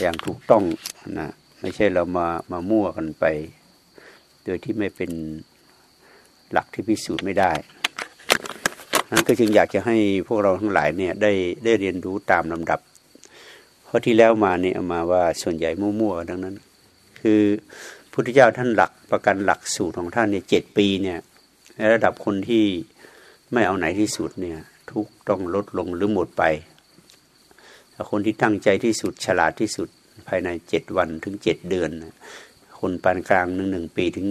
อย่างถูกต้องนะไม่ใช่เรามามามั่วกันไป โดยที่ไม่เป็นหลักที่พิสูจน์ไม่ได้นั้นก็จึงอยากจะให้พวกเราทั้งหลายเนี่ยได้ได้เรียนรู้ตามลำดับ เพราะที่แล้วมาเนี่ยมาว่าส่วนใหญ่มั่วๆดังนั้น คือพุทธเจ้าท่านหลักประกันหลักสูตรของท่านเนี่ยเจ็ดปีเนี่ยในระดับคนที่ไม่เอาไหนที่สุดเนี่ยทุกต้องลดลงหรือหมดไป คนที่ตั้งใจที่สุดฉลาดที่สุดภายในเจ็ดวันถึงเจ็ดเดือน คนปานกลางหนึ่งหนึ่งปีถึง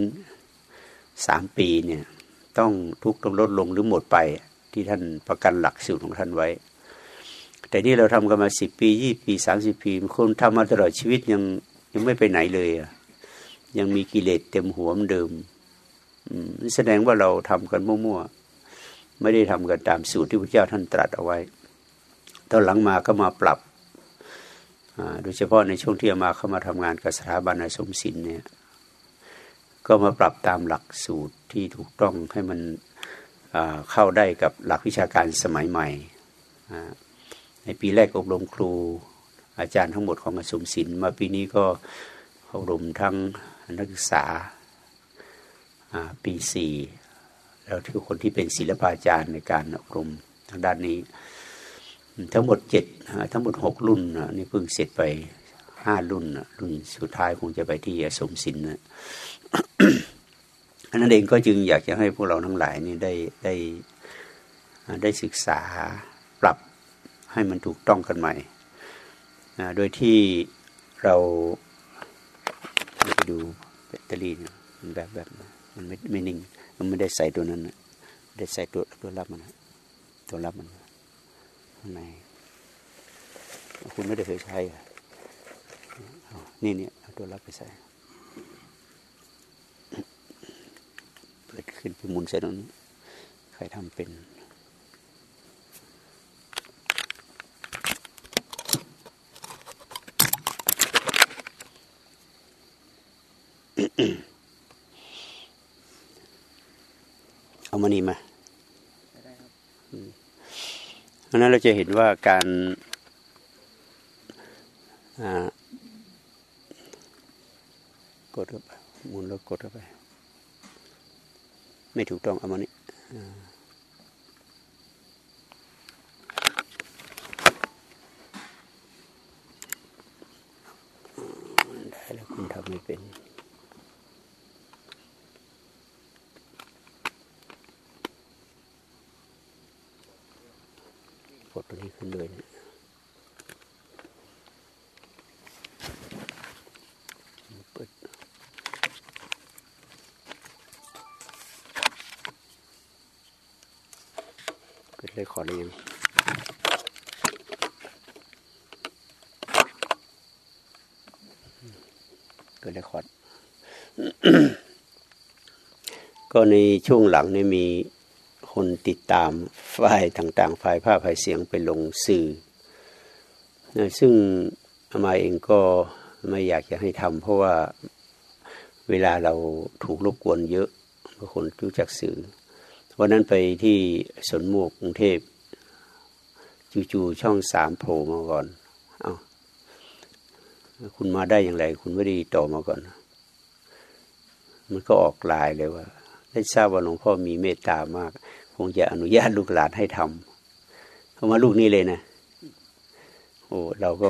สามปีเนี่ยต้องทุกต้องลดลงหรือหมดไปที่ท่านประกันหลักสูตรของท่านไว้ แต่นี่เราทำกันมาสิบปียี่ปีสามสิบปีคนทำมาตลอดชีวิตยังยังไม่ไปไหนเลยอะยังมีกิเลสเต็มหัวมือเดิมแสดงว่าเราทำกันมั่วๆไม่ได้ทำกันตามสูตรที่พระเจ้าท่านตรัสเอาไว้ ตอนหลังมาก็มาปรับโดยเฉพาะในช่วงที่มาเข้ามาทำงานกับสถาบันอาสมศิลป์เนี่ยก็มาปรับตามหลักสูตรที่ถูกต้องให้มันเข้าได้กับหลักวิชาการสมัยใหม่ ในปีแรกอบรมครูอาจารย์ทั้งหมดของอาสมศิลป์มาปีนี้ก็อบรมทั้งนักศึกษาปีสี่แล้วทุกคนที่เป็นศิลปาจารย์ในการอบรมทางด้านนี้ ทั้งหมดเจ็ดทั้งหมดหกรุ่นนี่เพิ่งเสร็จไปห้ารุ่นรุ่นสุดท้ายคงจะไปที่สมศิลป์นะอันนั้นเองก็จึงอยากจะให้พวกเราทั้งหลายนี่ได้ได้ได้ศึกษาปรับให้มันถูกต้องกันใหม่ โดยที่เราไปดูแบตเตอรี่มันแบบแบบมันไม่ไม่นิ่ง มันไม่ได้ใส่ตัวนั้น ได้ใส่ตัวตัวรับมันตัวรับมัน ข้างในคุณไม่ได้เคยใช้นี่เนี่ยเอาตัวรับไปใส่เปิดขึ้นไปหมุนใส่ตรงนี้ใครทำเป็นเอามานี่มา เพราะนั้นเราจะเห็นว่าการกดเข้าไปหมุนแล้วกดเข้าไป ไม่ถูกต้องเอามานี่ได้แล้วคุณทำไม่เป็นด ตัวนี้ขึ้นเลยเนี่ยเปิดเกิดเลยขอเลยยังเกิดเลยขอดก็ในช่วงหลังนี่มี คนติดตามฝ่ายต่างๆ ฝ่ายภาพฝ่ายเสียงไปลงสื่อ ซึ่งอามาเองก็ไม่อยากจะให้ทำเพราะว่าเวลาเราถูกรบกวนเยอะบางคนรู้จักสื่อวันนั้นไปที่สนมวกกรุงเทพจู่ๆช่องสามโผล่มาก่อน เอา้าคุณมาได้อย่างไร คุณไม่ได้ต่อมาก่อน มันก็ออกลายเลยว่า ได้ทราบว่าหลวงพ่อมีเมตตามาก งจะอนุญาตลูกหลานให้ทำเขามาลูกนี้เลยนะโอ้เราก็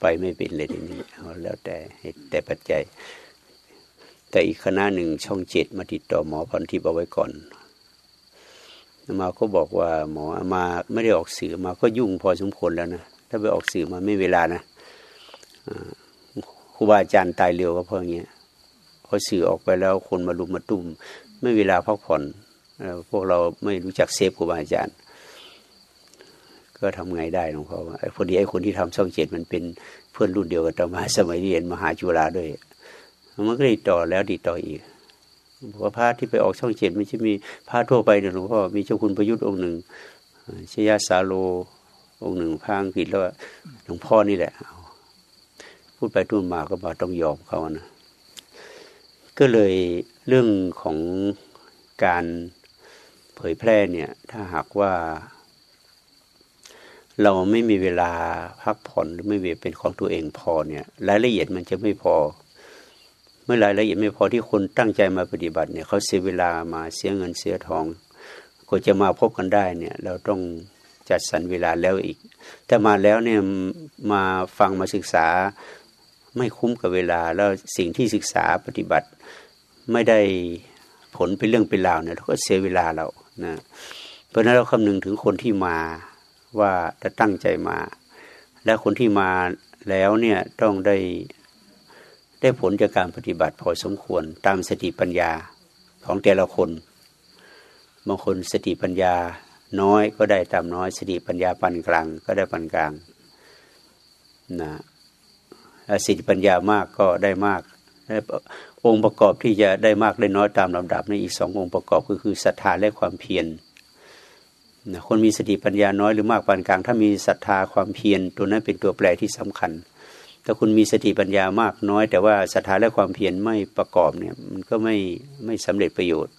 ไปไม่เป็นเลยทีนี้เอาแล้วแต่แต่ปัจจัย แต่อีกคณะหนึ่งช่องเจ็ดมาติดต่อหมอพันธิบเอาไว้ก่อนมาก็บอกว่าหมอมาไม่ได้ออกสื่อมาก็ยุ่งพอสมควรแล้วนะถ้าไปออกสื่อมาไม่เวลานะครูบาอาจารย์ตายเร็วก็เพราะอย่างเงี้ยพอสื่อออกไปแล้วคนมาลุมมาตุ้ม ไม่เวลาพักผ่อน พวกเราไม่รู้จักเซฟครูบาอาจารย์ ก็ทำไงได้หลวงพ่อว่าพอดีไอ้คนที่ทำช่องเจ็ดมันเป็นเพื่อนรุ่นเดียวกับตมาสมัยเรียนมหาจุฬาด้วย มันก็ติดต่อแล้วติดต่ออีกบอกว่าพระที่ไปออกช่องเจ็ดไม่ใช่มีพระทั่วไปหลวงพ่อมีเจ้าคุณประยุทธ์องค์หนึ่งชยาสาโลองค์หนึ่งพางกิดแล้วหลวงพ่อนี่แหละพูดไปทุ่นมาก็มาต้องยอมเขานะก็เลยเรื่องของการ ผยแพร่เนี่ย ถ้าหากว่า เราไม่มีเวลาพักผ่อนหรือไม่มีเป็นของตัวเองพอเนี่ย รายละเอียดมันจะไม่พอ เมื่อรายละเอียดไม่พอที่คนตั้งใจมาปฏิบัติเนี่ยเขาเสียเวลามาเสียเงินเสียทองกว่าจะมาพบกันได้เนี่ย เราต้องจัดสรรเวลาแล้วอีกแต่มาแล้วเนี่ยมาฟังมาศึกษาไม่คุ้มกับเวลาแล้วสิ่งที่ศึกษาปฏิบัติไม่ได้ผลเป็นเรื่องเป็นราวเนี่ยเราก็เสียเวลาเรา นะเพราะนั้นเราคำนึงถึงคนที่มาว่าจะตั้งใจมา และคนที่มาแล้วเนี่ยต้องได้ได้ผลจากการปฏิบัติพอสมควรตามสติปัญญาของแต่ละคน บางคนสติปัญญาน้อยก็ได้ตามน้อย สติปัญญาปานกลางก็ได้ปานกลางนะสติปัญญามากก็ได้มาก องค์ประกอบที่จะได้มากได้น้อยตามลำดับในอีกสององค์ประกอบก็คือศรัทธาและความเพียรนะคนมีสติปัญญาน้อยหรือมากปานกลาง ถ้ามีศรัทธาความเพียรตัวนั้นเป็นตัวแปรที่สำคัญถ้าคุณมีสติปัญญามากน้อย แต่ว่าศรัทธาและความเพียรไม่ประกอบเนี่ยมันก็ไม่ไม่สำเร็จประโยชน์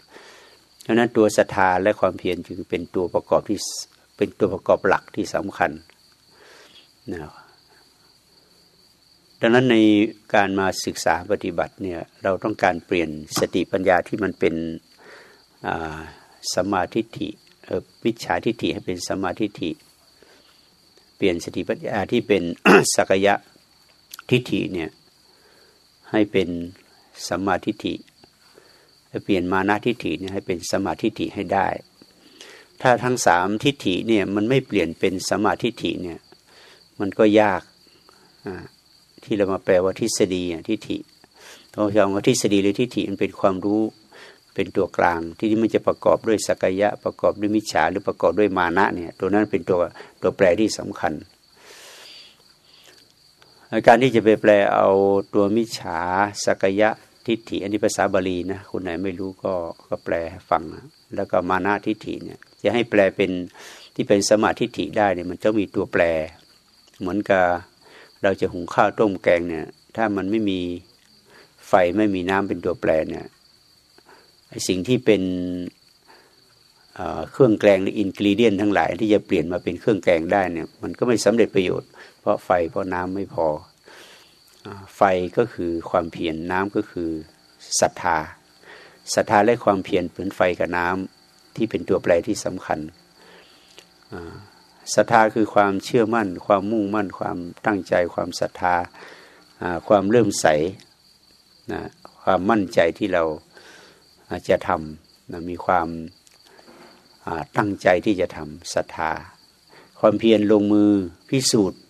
เพราะนั้นตัวศรัทธาและความเพียรจึงเป็นตัวประกอบที่เป็นตัวประกอบหลักที่สำคัญนะ ดังนั้นในการมาศึกษาปฏิบัติเนี่ยเราต้องการเปลี่ยนสติปัญญาที่มันเป็นสมาธิิวิชาทิฏฐิให้เป็นสมาธิิเปลี่ยนสติปัญญาที่เป็นสักยะทิฏฐิเนี่ยให้เป็นสมาธิิเปลี่ยนมานาทิฏฐิเนี่ยให้เป็นสมาธิิให้ได้ ถ้าทั้งสามทิฏฐิเนี่ยมันไม่เปลี่ยนเป็นสมาธิิเนี่ยมันก็ยาก ที่เรามาแปลว่าทฤษฎีทิฏฐิเราจะเอาทฤษฎีหรือทิฏฐิมันเป็นความรู้เป็นตัวกลางที่นี่มันจะประกอบด้วยสักยะ ประกอบด้วยมิจฉาหรือประกอบด้วยมานะเนี่ย ตัวนั้นเป็นตัวตัวแปรที่สำคัญการที่จะไปแปลเอาตัวมิจฉาสักยะทิฏฐิอันนี้ภาษาบาลีนะคุณไหนไม่รู้ก็ก็แปลฟังแล้วก็มานะทิฏฐิเนี่ยจะให้แปลเป็นที่เป็นสมาธิฏฐิได้เนี่ยมันต้องมีตัวแปร เหมือนกับ เราจะหุงข้าวต้มแกงเนี่ย ถ้ามันไม่มีไฟไม่มีน้ำเป็นตัวแปรเนี่ยสิ่งที่เป็นเครื่องแกงหรืออินกรีเดียนทั้งหลาย ที่จะเปลี่ยนมาเป็นเครื่องแกงได้เนี่ย มันก็ไม่สำเร็จประโยชน์ เพราะไฟเพราะน้ำไม่พอไฟก็คือความเพียรนน้ำก็คือศรัทธาศรัทธาและความเพียรเหมือนไฟกับน้ำที่เป็นตัวแปรที่สำคัญ ศรัทธาคือความเชื่อมั่น ความมุ่งมั่น ความตั้งใจ ความศรัทธาความเริ่มใสนะความมั่นใจที่เราจะทำนะมีความตั้งใจที่จะทำศรัทธา ความเพียรลงมือพิสูจน์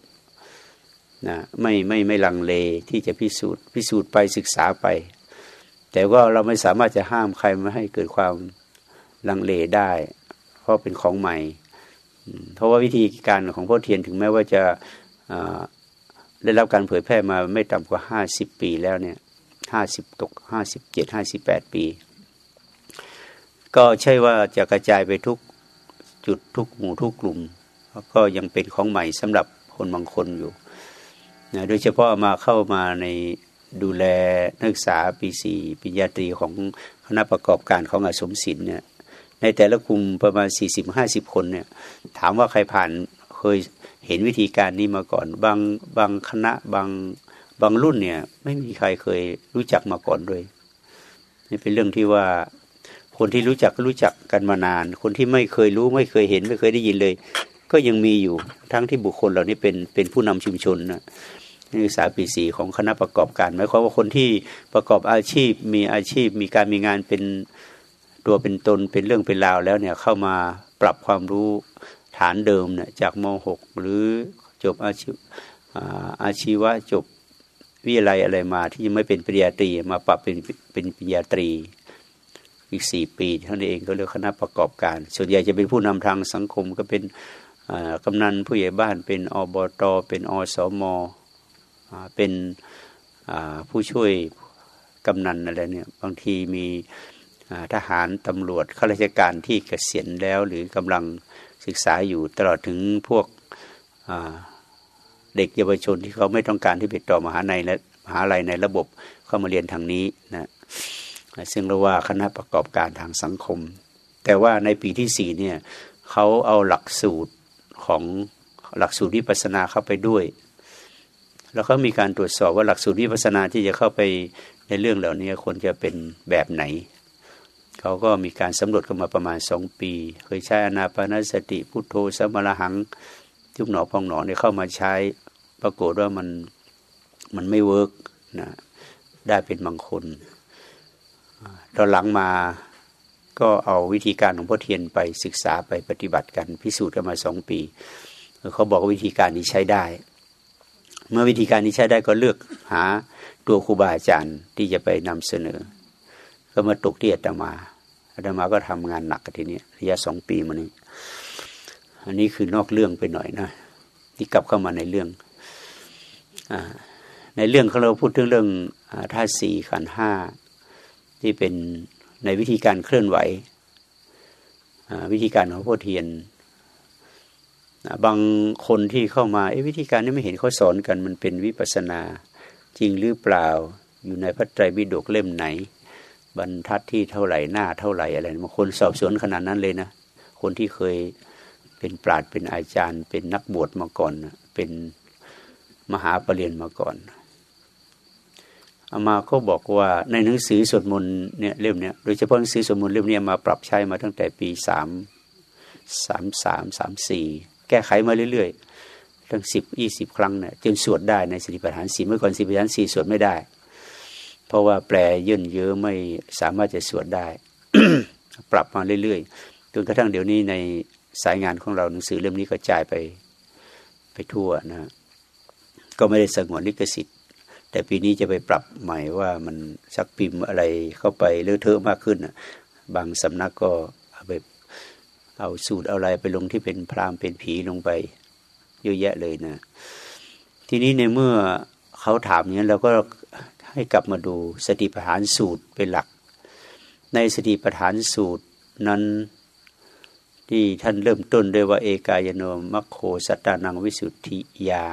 นะไม่ไม่ไม่ลังเลที่จะพิสูจน์พิสูจน์ไปศึกษาไป แต่ว่าเราไม่สามารถจะห้ามใครไม่ให้เกิดความลังเลได้ เพราะเป็นของใหม่ เพราะว่าวิธีการของพ่อเทียนถึงแม้ว่าจะได้รับการเผยแพร่มาไม่ต่ำกว่าห้าสิบปีแล้วเนี่ยห้าสิบตกห้าสิบเจ็ดห้าสิบแปดปี ก็ใช่ว่าจะกระจายไปทุกจุดทุกหมู่ทุกกลุ่ม ก็ยังเป็นของใหม่สำหรับคนบางคนอยู่นะโดยเฉพาะมาเข้ามาในดูแลนักศึกษาปีสี่ปริญญาตรีของคณะประกอบการของอาสมศิลป์เนี่ย ในแต่ละกลุ่มประมาณสี่สิบห้าสิบคนเนี่ย ถามว่าใครผ่านเคยเห็นวิธีการนี้มาก่อน บางบางคณะบางบางรุ่นเนี่ย ไม่มีใครเคยรู้จักมาก่อนด้วยนี่เป็นเรื่องที่ว่าคนที่รู้จักก็รู้จักกันมานาน คนที่ไม่เคยรู้ไม่เคยเห็นไม่เคยได้ยินเลย ก็ยังมีอยู่ทั้งที่บุคคลเหล่านี้เป็นเป็นผู้นำชุมชนนะนักศึกษาปีสีของคณะประกอบการหมายความว่าคนที่ประกอบอาชีพมีอาชีพมีการมีงานเป็น ตัวเป็นตนเป็นเรื่องเป็นราวแล้วเนี่ยเข้ามาปรับความรู้ฐานเดิมเนี่ยจากม .6 หรือจบอาชีวอาชีวะจบวิทยาลัยอะไรมาที่ยังไม่เป็นปริญญาตรีมาปรับเป็นเป็นปริญญาตรีอีกสี่ปีท่านเองก็เรียกคณะประกอบการ ส่วนใหญ่จะเป็นผู้นำทางสังคมก็เป็นกำนันผู้ใหญ่บ้านเป็นอบตเป็นอสมเป็นผู้ช่วยกำนันอะไรเนี่ยบางทีมี ทหารตำรวจข้าราชการที่เกษียณแล้ว หรือกำลังศึกษาอยู่ตลอดถึงพวกเด็กเยาวชนที่เขาไม่ต้องการที่ไปต่อมหาในและมหาลัยในระบบเข้ามาเรียนทางนี้นะซึ่งเราว่าคณะประกอบการทางสังคม แต่ว่าในปีที่สี่เนี่ยเขาเอาหลักสูตรของหลักสูตรวิปัสนาเข้าไปด้วย แล้วเขามีการตรวจสอบว่าหลักสูตรวิปัสนาที่จะเข้าไปในเรื่องเหล่านี้ควรจะเป็นแบบไหน เขาก็มีการสำรวจกันมาประมาณสองปี เคยใช้อนาปานสติพุทโธสัมมาอะระหัง ยุบหนอพองหนอเนี่ยเข้ามาใช้ ปรากฏว่ามันมันไม่ work นะได้เป็นบางคนตอนหลังมาก็เอาวิธีการของพ่อเทียนไปศึกษาไปปฏิบัติกัน พิสูจน์กันมาสองปี เขาบอกว่าวิธีการนี้ใช้ได้ เมื่อวิธีการนี้ใช้ได้ก็เลือกหาตัวครูบาอาจารย์ที่จะไปนำเสนอ ก็มาตกที่อาตมา อาตมาก็ทำงานหนักทีนี้ระยะสองปีมานี้ อันนี้คือนอกเรื่องไปหน่อยนะที่กลับเข้ามาในเรื่องอในเรื่องเขาเราพูดถึงเรื่องท่าสี่ขันห้าที่เป็นในวิธีการเคลื่อนไหววิธีการของพ่อเทียนบางคนที่เข้ามาวิธีการนี้ไม่เห็นเขาสอนกันมันเป็นวิปัสนาจริงหรือเปล่าอยู่ในพระไตรปิฎกเล่มไหน บรรทัดที่เท่าไหร่หน้าเท่าไหร่อะไรบางคนสอบสวนขนาดนั้นเลยนะ คนที่เคยเป็นปราดเป็นอาจารย์ เป็นนักบวชมาก่อน เป็นมหาปรริญญามาก่อนอามาก็บอกว่าในหนังสือสวดมนต์เนี่ยเล่มเนี้ยโดยเฉพาะหนังสือสวดมนต์เล่มนี้มาปรับใช้มาตั้งแต่ปีสามสามสามสามสี่แก้ไขมาเรื่อยๆตั้งสิบยี่สิบครั้งเนี่ยจนสวดได้ในสติปัฏฐานสี่เมื่อก่อนสติปัฏฐานสี่สวดไม่ได้ เพราะว่าแปลยื่นเยอะไม่สามารถจะสวดได้ ปรับมาเรื่อยๆจนกระทั่งเดี๋ยวนี้ในสายงานของเราหนังสือเล่มนี้ก็จ่ายไปไปทั่วนะ ก็ไม่ได้สงวนลิขสิทธิ์ แต่ปีนี้จะไปปรับใหม่ว่ามันชักพิมพ์อะไรเข้าไปเลอะเทอะมากขึ้นบางสำนักก็เอาไปเอาสูตรเอาอะไรไปลงที่เป็นพรามเป็นผีลงไป เยอะแยะเลยนะ ทีนี้ในเมื่อเขาถามอย่างนี้เราก็ ให้กลับมาดูสติปัฏฐานสูตรเป็นหลัก ในสติปัฏฐานสูตรนั้นที่ท่านเริ่มต้นด้วยว่าเอกายโนมัคโคสัตตานังวิสุทธิยา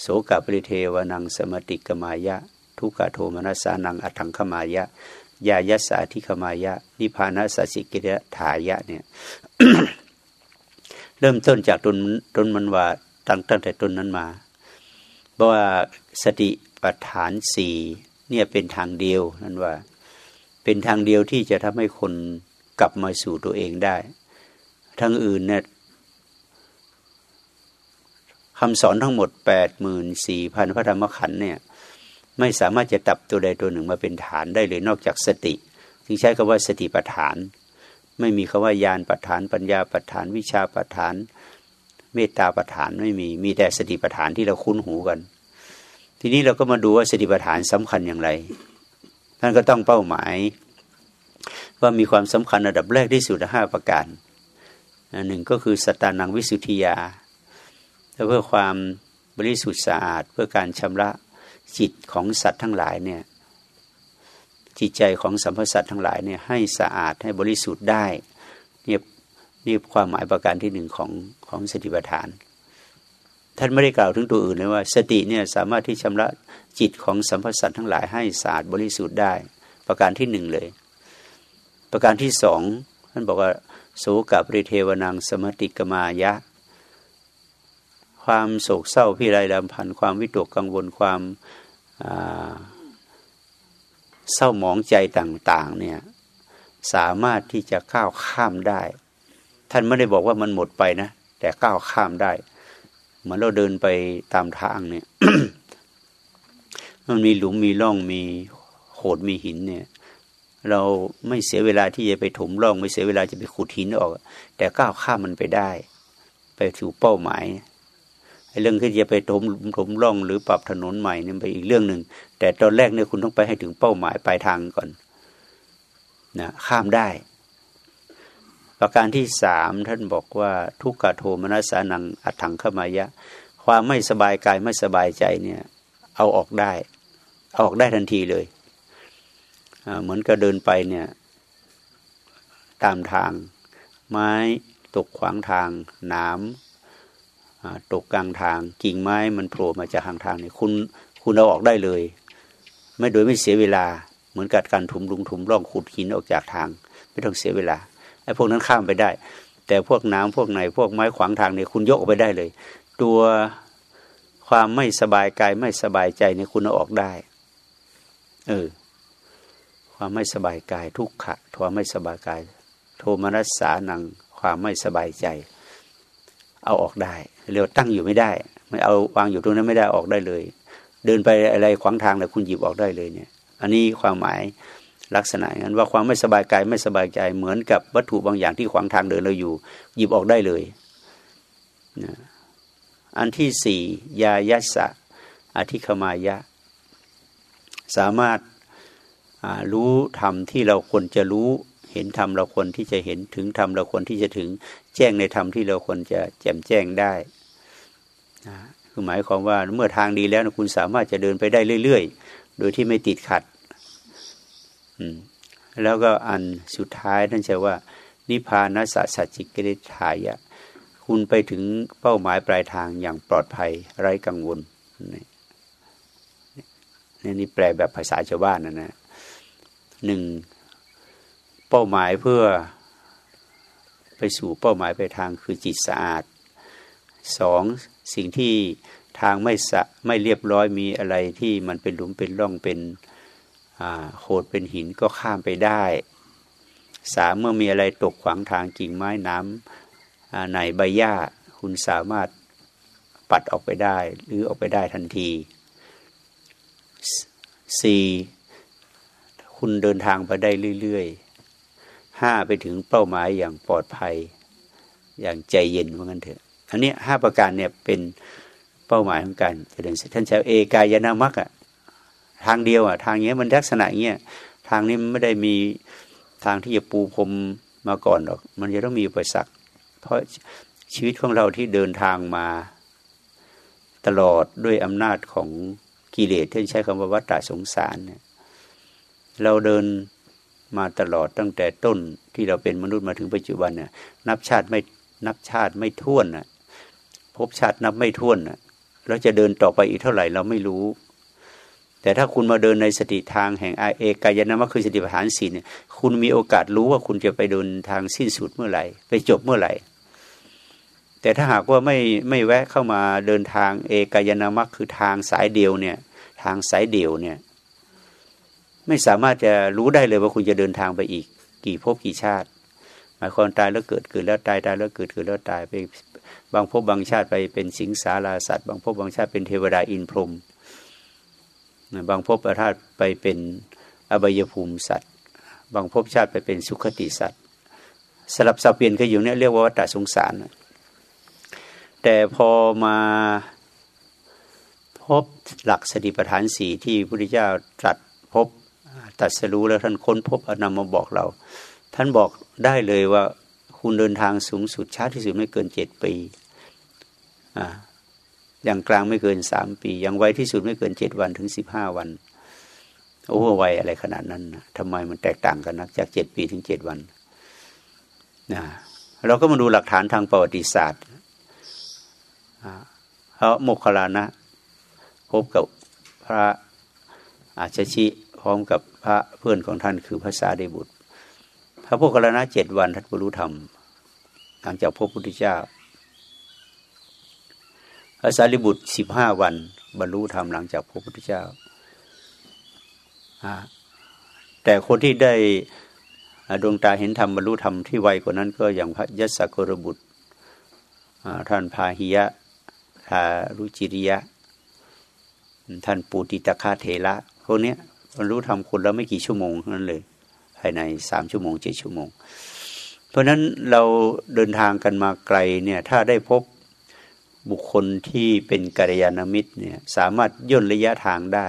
โสกปริเทวนังสมติกมายะ ทุกขโทมนัสานังอัถังขมายะยายัสสาธิขมายะ นิพานัสสิกิริถายะเนี่ยเริ่มต้นจากต้นต้นมันว่าตั้งตั้งแต่ต้นนั้นมา เพราะว่าสติปัฏฐานสี่เนี่ยเป็นทางเดียวนั่นว่า เป็นทางเดียวที่จะทำให้คนกลับมาสู่ตัวเองได้ ทั้งอื่นเนี่ยคำสอนทั้งหมดแปดหมื่นสี่พันพระธรรมขันธ์เนี่ยไม่สามารถจะตับตัวใดตัวหนึ่งมาเป็นฐานได้เลยนอกจากสติจึงใช้คำว่าสติปัฏฐาน ไม่มีคำว่ายานปัฏฐาน ปัญญาปัฏฐาน วิชาปัฏฐาน เมตตาปัฏฐานไม่มี มีแต่สติปัฏฐานที่เราคุ้นหูกัน ทีนี้เราก็มาดูว่าสติปัฏฐานสำคัญอย่างไรท่านก็ต้องเป้าหมาย ว่ามีความสำคัญระดับแรกที่สุดห้าประการหนึ่งก็คือสตานังวิสุทธิยาเพื่อความบริสุทธิ์สะอาด เพื่อการชำระจิตของสัตว์ทั้งหลายเนี่ยจิตใจของสัมพสัตว์ทั้งหลายเนี่ยให้สะอาดให้บริสุทธิ์ได้เนี่ยนี่ความหมายประการที่หนึ่งของ ของสติปัฏฐาน ท่านไม่ได้กล่าวถึงตัวอื่นเลยว่า สติเนี่ยสามารถที่ชำระจิตของสัมพสัตว์ทั้งหลายให้สะอาดบริสุทธิ์ได้ ประการที่หนึ่งเลย ประการที่สองท่านบอกว่าโสกับริเทวนังสมติกมายะ ความโศกเศร้าพิไรลำพันธ์ความวิตกกังวลความเศร้าหมองใจต่าง ๆ เนี่ยสามารถที่จะก้าวข้ามได้ ท่านไม่ได้บอกว่ามันหมดไปนะ แต่ก้าวข้ามได้เหมือนเราเดินไปตามทางเนี่ย มันมีหลุมมีร่องมีโขดมีหินเนี่ย เราไม่เสียเวลาที่จะไปถมร่อง ไม่เสียเวลาจะไปขุดหินออก แต่ก้าวข้ามมันไปได้ ไปสู่เป้าหมายเรื่องที่จะไปถมถมร่องหรือปรับถนนใหม่นี่ไปอีกเรื่องหนึ่งแต่ตอนแรกเนี่ยคุณต้องไปให้ถึงเป้าหมายปลายทางก่อนนะข้ามได้ ประการที่สามท่านบอกว่าทุกขโทมนัสานังอัถังขมายะ ความไม่สบายกายไม่สบายใจเนี่ย เอาออกได้เอาออกได้ทันทีเลยเหมือนกับเดินไปเนี่ย ตามทาง ไม้ตกขวางทางหน้ำตกกลางทาง กิ่งไม้มันโผล่มาจากทางทางเนี่ยคุณคุณเอาออกได้เลย ไม่โดยไม่เสียเวลา เหมือนกับการถุมลุงถุมร่องขุดหินออกจากทาง ไม่ต้องเสียเวลา ไอ้พวกนั้นข้ามไปได้ แต่พวกน้ำพวกไหนพวกไม้ขวางทางเนี่ยคุณยกออกไปได้เลย ตัวความไม่สบายกายไม่สบายใจเนี่ยคุณเอาออกได้ เออ ความไม่สบายกายทุกขะความไม่สบายกาย โทมนัสสานังความไม่สบายใจ เอาออกได้เรียกตั้งอยู่ไม่ได้ไม่เอาวางอยู่ตรงนั้นไม่ได้ออกได้เลย เดินไปอะไรขวางทางเลยคุณหยิบออกได้เลยเนี่ย อันนี้ความหมาย ลักษณะนั้นว่าความไม่สบายกายไม่สบายใจเหมือนกับวัตถุบางอย่างที่ขวางทางเดินเราอยู่ หยิบออกได้เลยนะอันที่สี่ยายัสะอธิคมายะ สามารถรู้ธรรมที่เราควรจะรู้ เห็นธรรมเราควรที่จะเห็นถึงธรรมเราควรที่จะถึง แจ้งในธรรมที่เราควรจะแจ่มแจ้งได้นะคือหมายความว่าเมื่อทางดีแล้วนะคุณสามารถจะเดินไปได้เรื่อย ๆ โดยที่ไม่ติดขัด แล้วก็อันสุดท้ายท่านจะว่า นิพพานัสสัจจิกริทายะ คุณไปถึงเป้าหมายปลายทางอย่างปลอดภัยไร้กังวลนี่นี่แปลแบบภาษาชาวบ้านนะนะหนึ่งเป้าหมายเพื่อไปสู่เป้าหมายปลายทางคือจิตสะอาดสองสิ่งที่ทางไม่สะไม่เรียบร้อยมีอะไรที่มันเป็นหลุมเป็นร่องเป็น โขดเป็นหินก็ข้ามไปได้สามเมื่อมีอะไรตกขวางทางกิ่งไม้น้ำในใบหญ้า คุณสามารถปัดออกไปได้ หรือออกไปได้ทันทีสี่คุณเดินทางไปได้เรื่อยๆห้าไปถึงเป้าหมายอย่างปลอดภัย อย่างใจเย็นว่างั้นเถอะอันนี้ห้าประการเนี่ยเป็นเป้าหมายของการเจริญท่านชาวเอกายนามักอะ ทางเดียวอะทางเนี้ยมันลักษณะเงี้ยทางนี้มันไม่ได้มีทางที่จะปูพรมมาก่อนหรอก มันจะต้องมีอุปสรรคเพราะชีวิตของเราที่เดินทางมาตลอดด้วยอำนาจของกิเลสที่ใช้คำว่าวัฏฏะสงสารเนี่ยเราเดินมาตลอดตั้งแต่ต้นที่เราเป็นมนุษย์มาถึงปัจจุบันเนี่ยนับชาติไม่นับชาติไม่ท้วนน่ะพบชาตินับไม่ท้วนน่ะเราจะเดินต่อไปอีกเท่าไหร่เราไม่รู้ แต่ถ้าคุณมาเดินในสติทางแห่งเอกายนามะคือสติปัฏฐานสี่เนี่ยคุณมีโอกาสรู้ว่าคุณจะไปเดินทางสิ้นสุดเมื่อไหร่ ไปจบเมื่อไหร่ แต่ถ้าหากว่าไม่ไม่แวะเข้ามาเดินทางเอกายนามะคือทางสายเดียวเนี่ย ทางสายเดียวเนี่ย ไม่สามารถจะรู้ได้เลยว่าคุณจะเดินทางไปอีก กี่ภพกี่ชาติ หมายความตายแล้วเกิดเกิดแล้วตายตายแล้วเกิดเกิดแล้วตายไปบางภพบางชาติไปเป็นสิงสาราสัตว์ บางภพบางชาติเป็นเทวดาอินพรหม บางภพประทาตไปเป็นอบายภูมิสัตว์ บางภพชาติไปเป็นสุขติสัตว์ สลับสับเปลี่ยนกันอยู่เนี่ยเรียกว่าวัฏสงสาร แต่พอมาพบหลักสติปัฏฐานสี่ที่พระพุทธเจ้าตรัสพบตัดสรู้แล้วท่านค้นพบอนำมาบอกเรา ท่านบอกได้เลยว่าคุณเดินทางสูงสุดช้าที่สุดไม่เกินเจ็ดปี อย่างกลางไม่เกินสามปี อย่างไวที่สุดไม่เกินเจ็ดวันถึงสิบห้าวัน โอ้ไวอะไรขนาดนั้นนะทำไมมันแตกต่างกันนักจากเจ็ดปีถึงเจ็ดวันนะเราก็มาดูหลักฐานทางประวัติศาสตร์เพราะโมคคลานะพบกับพระอาชชิพร้อมกับพระเพื่อนของท่านคือพระสารีบุตร พระโมคคลานะเจ็ดวันท่านบรรลุธรรมหลังจากพบพุทธเจ้า พระสารีบุตรสิบห้าวัน บรรลุธรรมหลังจากพระพุทธเจ้า แต่คนที่ได้ดวงตาเห็นธรรมบรรลุธรรมที่ไวกว่านั้น ก็อย่างพระยศกรบุตรท่านพาหิยะทารุจิริยะ ท่านปูติตะคาเถระพวกนี้บรรลุธรรมคนล้วไม่กี่ชั่วโมงนั้นเลย ภายในสามชั่วโมงเจ็ดชั่วโมง เพราะนั้นเราเดินทางกันมาไกลเนี่ย ถ้าได้พบ บุคคลที่เป็นกัลยาณมิตรเนี่ยสามารถย่นระยะทางได้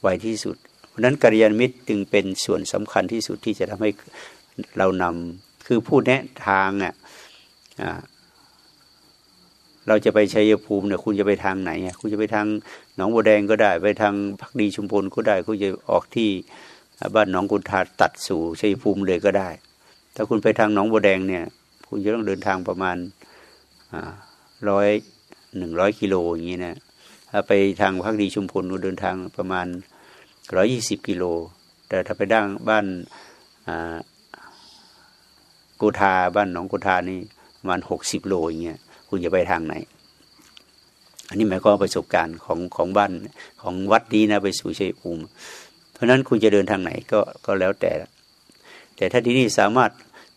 ไวที่สุด เพราะนั้นกัลยาณมิตรจึงเป็นส่วนสำคัญที่สุดที่จะทำให้เรานำคือผู้แนะทางอะเราจะไปชัยภูมิเนี่ยคุณจะไปทางไหนอะคุณจะไปทางหนองบัวแดงก็ได้ ไปทางพักดีชุมพลก็ได้ คุณจะออกที่บ้านหนองกุนทาตัดสู่ชัยภูมิเลยก็ได้ ถ้าคุณไปทางหนองบัวแดงเนี่ย คุณจะต้องเดินทางประมาณ ร้อยหนึ่งร้อยกิโลอย่างนี้นะถ้าไปทางพักดีชุมพลเดินทางประมาณร้อยยี่สิบกิโล แต่ถ้าไปด้านบ้านกูทาบ้านหนองกูทานี่ประมาณหกสิบโลอย่างเงี้ยคุณจะไปทางไหน อันนี้หมายความประสบการณ์ของของบ้านของวัดนี้นะไปสู่ชัยภูมิ เพราะฉะนั้นคุณจะเดินทางไหนก็ก็แล้วแต่ แต่ถ้าที่นี่สามารถ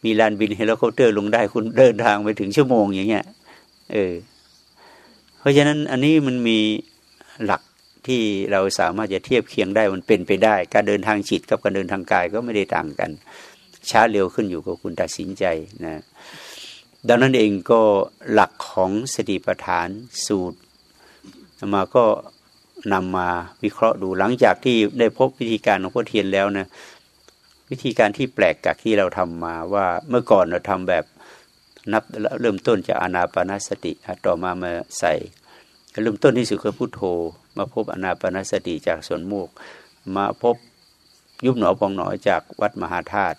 มีลานบินเฮลิคอปเตอร์ลงได้คุณเดินทางไปถึงชั่วโมงอย่างเงี้ย เออ เพราะฉะนั้นอันนี้มันมีหลักที่เราสามารถจะเทียบเคียงได้มันเป็นไปได้ การเดินทางจิตกับการเดินทางกายก็ไม่ได้ต่างกัน ช้าเร็วขึ้นอยู่กับคุณตัดสินใจนะดังนั้นเองก็หลักของสติปัฏฐานสูตรมาก็นำมาวิเคราะห์ดูหลังจากที่ได้พบวิธีการของพ่อเทียนแล้วนะวิธีการที่แปลกจากที่เราทำมาว่าเมื่อก่อนเราทำแบบ นับเริ่มต้นจากอานาปนาสติต่อมามาใส่เริ่มต้นที่สุดคือพุทโธ มาพบอานาปนาสติจากสวนโมก มาพบยุบหนอปองหนอจากวัดมหาธาตุ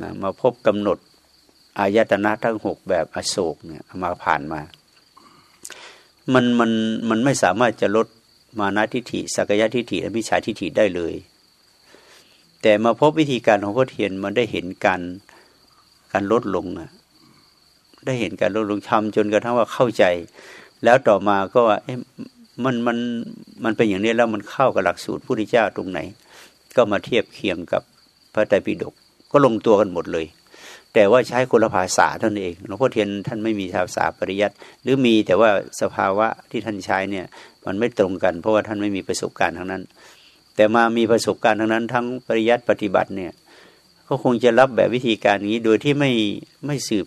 นะมาพบกำหนดอายตนะทั้งหกแบบอโศกเนี่ยมาผ่านมา มันมันมันไม่สามารถจะลดมานาทิฏฐิสักยะทิฏฐิและมิจฉาทิฏฐิได้เลย แต่มาพบวิธีการของพ่อเทียนมันได้เห็นการการลดลงอะ ได้เห็นการลดลงทำจนกระทั่งว่าเข้าใจ แล้วต่อมาก็ว่ามันมันมันเป็นอย่างนี้แล้วมันเข้ากับหลักสูตรพุทธเจ้าตรงไหน ก็มาเทียบเคียงกับพระไตรปิฎกก็ลงตัวกันหมดเลย แต่ว่าใช้คนละภาษาท่านเองหลวงพ่อเทียนท่านไม่มีภาษาปริยัติหรือมีแต่ว่าสภาวะที่ท่านใช้เนี่ยมันไม่ตรงกัน เพราะว่าท่านไม่มีประสบการณ์ทั้งนั้น แต่มามีประสบการณ์ทั้งนั้น ทั้งปริยัติปฏิบัติเนี่ยก็คงจะรับแบบวิธีการนี้โดยที่ไม่ไม่สืบ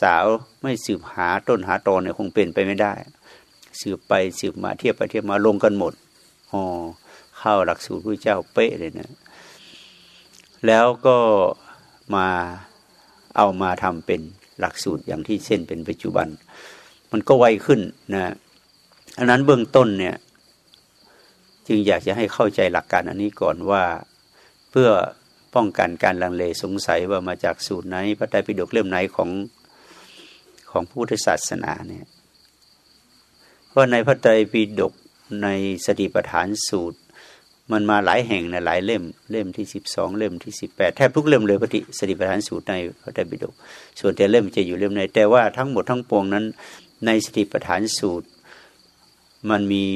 สาวไม่สืบหาต้นหาตอนเนี่ยคงเป็นไปไม่ได้ สืบไปสืบมาเทียบไปเทียบมาลงกันหมดอ๋อเข้าหลักสูตรพระเจ้าเป๊ะเลยนะ แล้วก็มาเอามาทำเป็นหลักสูตรอย่างที่เส้นเป็นปัจจุบัน มันก็ไวขึ้นนะอันนั้นเบื้องต้นเนี่ยจึงอยากจะให้เข้าใจหลักการอันนี้ก่อนว่าเพื่อป้องกันการลังเลสงสัยว่ามาจากสูตรไหนพระไตรปิฎกเล่มไหนของ ของพุทธศาสนาเนี่ยเพราะในพระไตรปิฎกในสติปัฏฐานสูตร มันมาหลายแห่งนะหลายเล่ม เล่มที่สิบสองเล่มที่สิบแปดแทบทุกเล่มเลยปฏิสติปัฏฐานสูตรในพระไตรปิฎกส่วนแต่เล่มจะอยู่เล่มไหนแต่ว่าทั้งหมดทั้งปวงนั้น ในสติปัฏฐานสูตร มันมี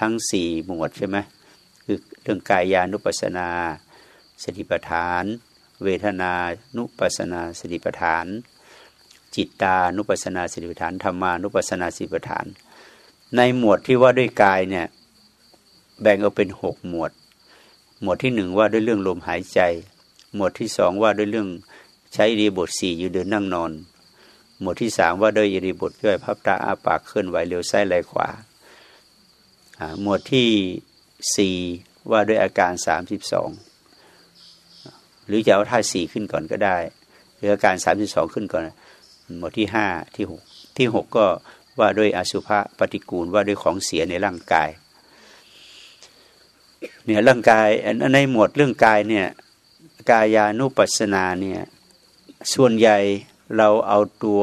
ทั้งสี่หมวดใช่ไหมคือเรื่องกายานุปัสนา สติปัฏฐาน เวทนานุปัสนา สติปัฏฐาน จิตตานุปัสนาสติปัฏฐานธรรมานุปัสนาสติปัฏฐาน ในหมวดที่ว่าด้วยกายเนี่ยแบ่งออกเป็นหกหมวด หมวดที่หนึ่งว่าด้วยเรื่องลมหายใจ หมวดที่สองว่าด้วยเรื่องใช้รีบทสี่อยู่เดินนั่งนอน หมวดที่สามว่าด้วยริบทย่อยพับตาอาปากเคลื่อนไหวเร็วซ้ายไหลขวา หมวดที่สี่ว่าด้วยอาการสามสิบสองหรือจะเอาท่าสี่ขึ้นก่อนก็ได้ หรืออาการสามสิบสองขึ้นก่อน หมวดที่ห้าที่หกที่หกก็ว่าด้วยอสุภะปฏิกูลว่าด้วยของเสียในร่างกาย เนี่ยร่างกายในหมวดเรื่องกายเนี่ยกายานุปัสสนาเนี่ยส่วนใหญ่เราเอาตัว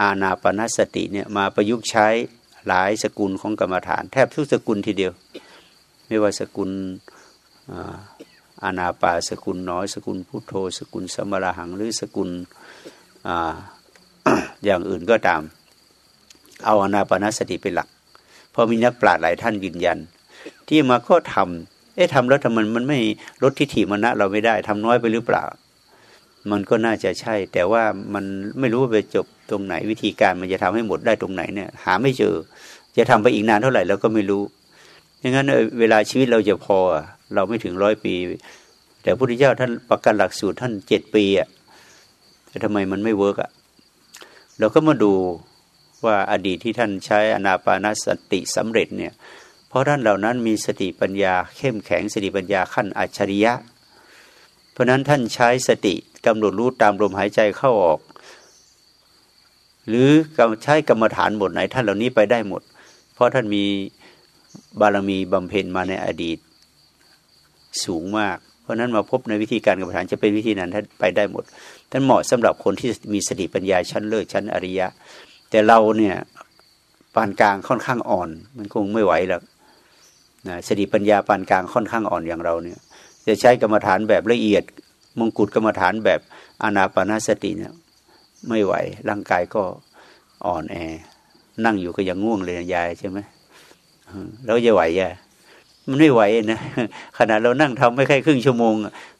อาณาปณสติเนี่ยมาประยุกต์ใช้หลายสกุลของกรรมฐาน แทบทุกสกุลทีเดียว ไม่ว่าสกุลอาณาปาสกุลน้อย สกุลพุทโธ สกุลสมราหังหรือสกุล อย่างอื่นก็ตาม เอาอนาปนาสติเป็นหลักเพราะมีนักปราชญ์หลายท่านยืนยัน ที่มาก็ทำเอ๊ะทำแล้วทำมันมันไม่ลดทิฏฐิมณะเราไม่ได้ทำน้อยไปหรือเปล่า มันก็น่าจะใช่ แต่ว่ามันไม่รู้ว่าไปจบตรงไหนวิธีการมันจะทำให้หมดได้ตรงไหนเนี่ย หาไม่เจอ จะทำไปอีกนานเท่าไหร่เราก็ไม่รู้ดังนั้นเวลาชีวิตเราจะพอเราไม่ถึงร้อยปี แต่พระพุทธเจ้าท่านประกันหลักสูตรท่านเจ็ดปีอะ ทำไมมันไม่ work อะเราก็มาดูว่าอดีตที่ท่านใช้อนาปานสติสำเร็จเนี่ย เพราะท่านเหล่านั้นมีสติปัญญา เข้มแข็งสติปัญญาขั้นอัจฉริยะ เพราะนั้นท่านใช้สติกำหนดรู้ตามลมหายใจเข้าออก หรือใช้กรรมฐานบทไหน ท่านเหล่านี้ไปได้หมด เพราะท่านมีบารมีบำเพ็ญมาในอดีตสูงมาก เพราะนั้นมาพบในวิธีการกรรมฐานจะเป็นวิธีนั้นท่านไปได้หมด ท่านเหมาะสำหรับคนที่มีสติปัญญาชั้นเลิศชั้นอริยะ แต่เราเนี่ยปานกลางค่อนข้างอ่อน มันคงไม่ไหวแล้วนะสติปัญญาปานกลางค่อนข้างอ่อนอย่างเราเนี่ยจะใช้กรรมฐานแบบละเอียด มงกุฎกรรมฐานแบบอานาปนาสติเนี่ยไม่ไหวร่างกายก็อ่อนแอ นั่งอยู่ก็ยังง่วงเลยยายใช่ไหมแล้วจะไหวอะมันไม่ไหวนะขณะเรานั่งทำไม่ค่อยครึ่งชั่วโมง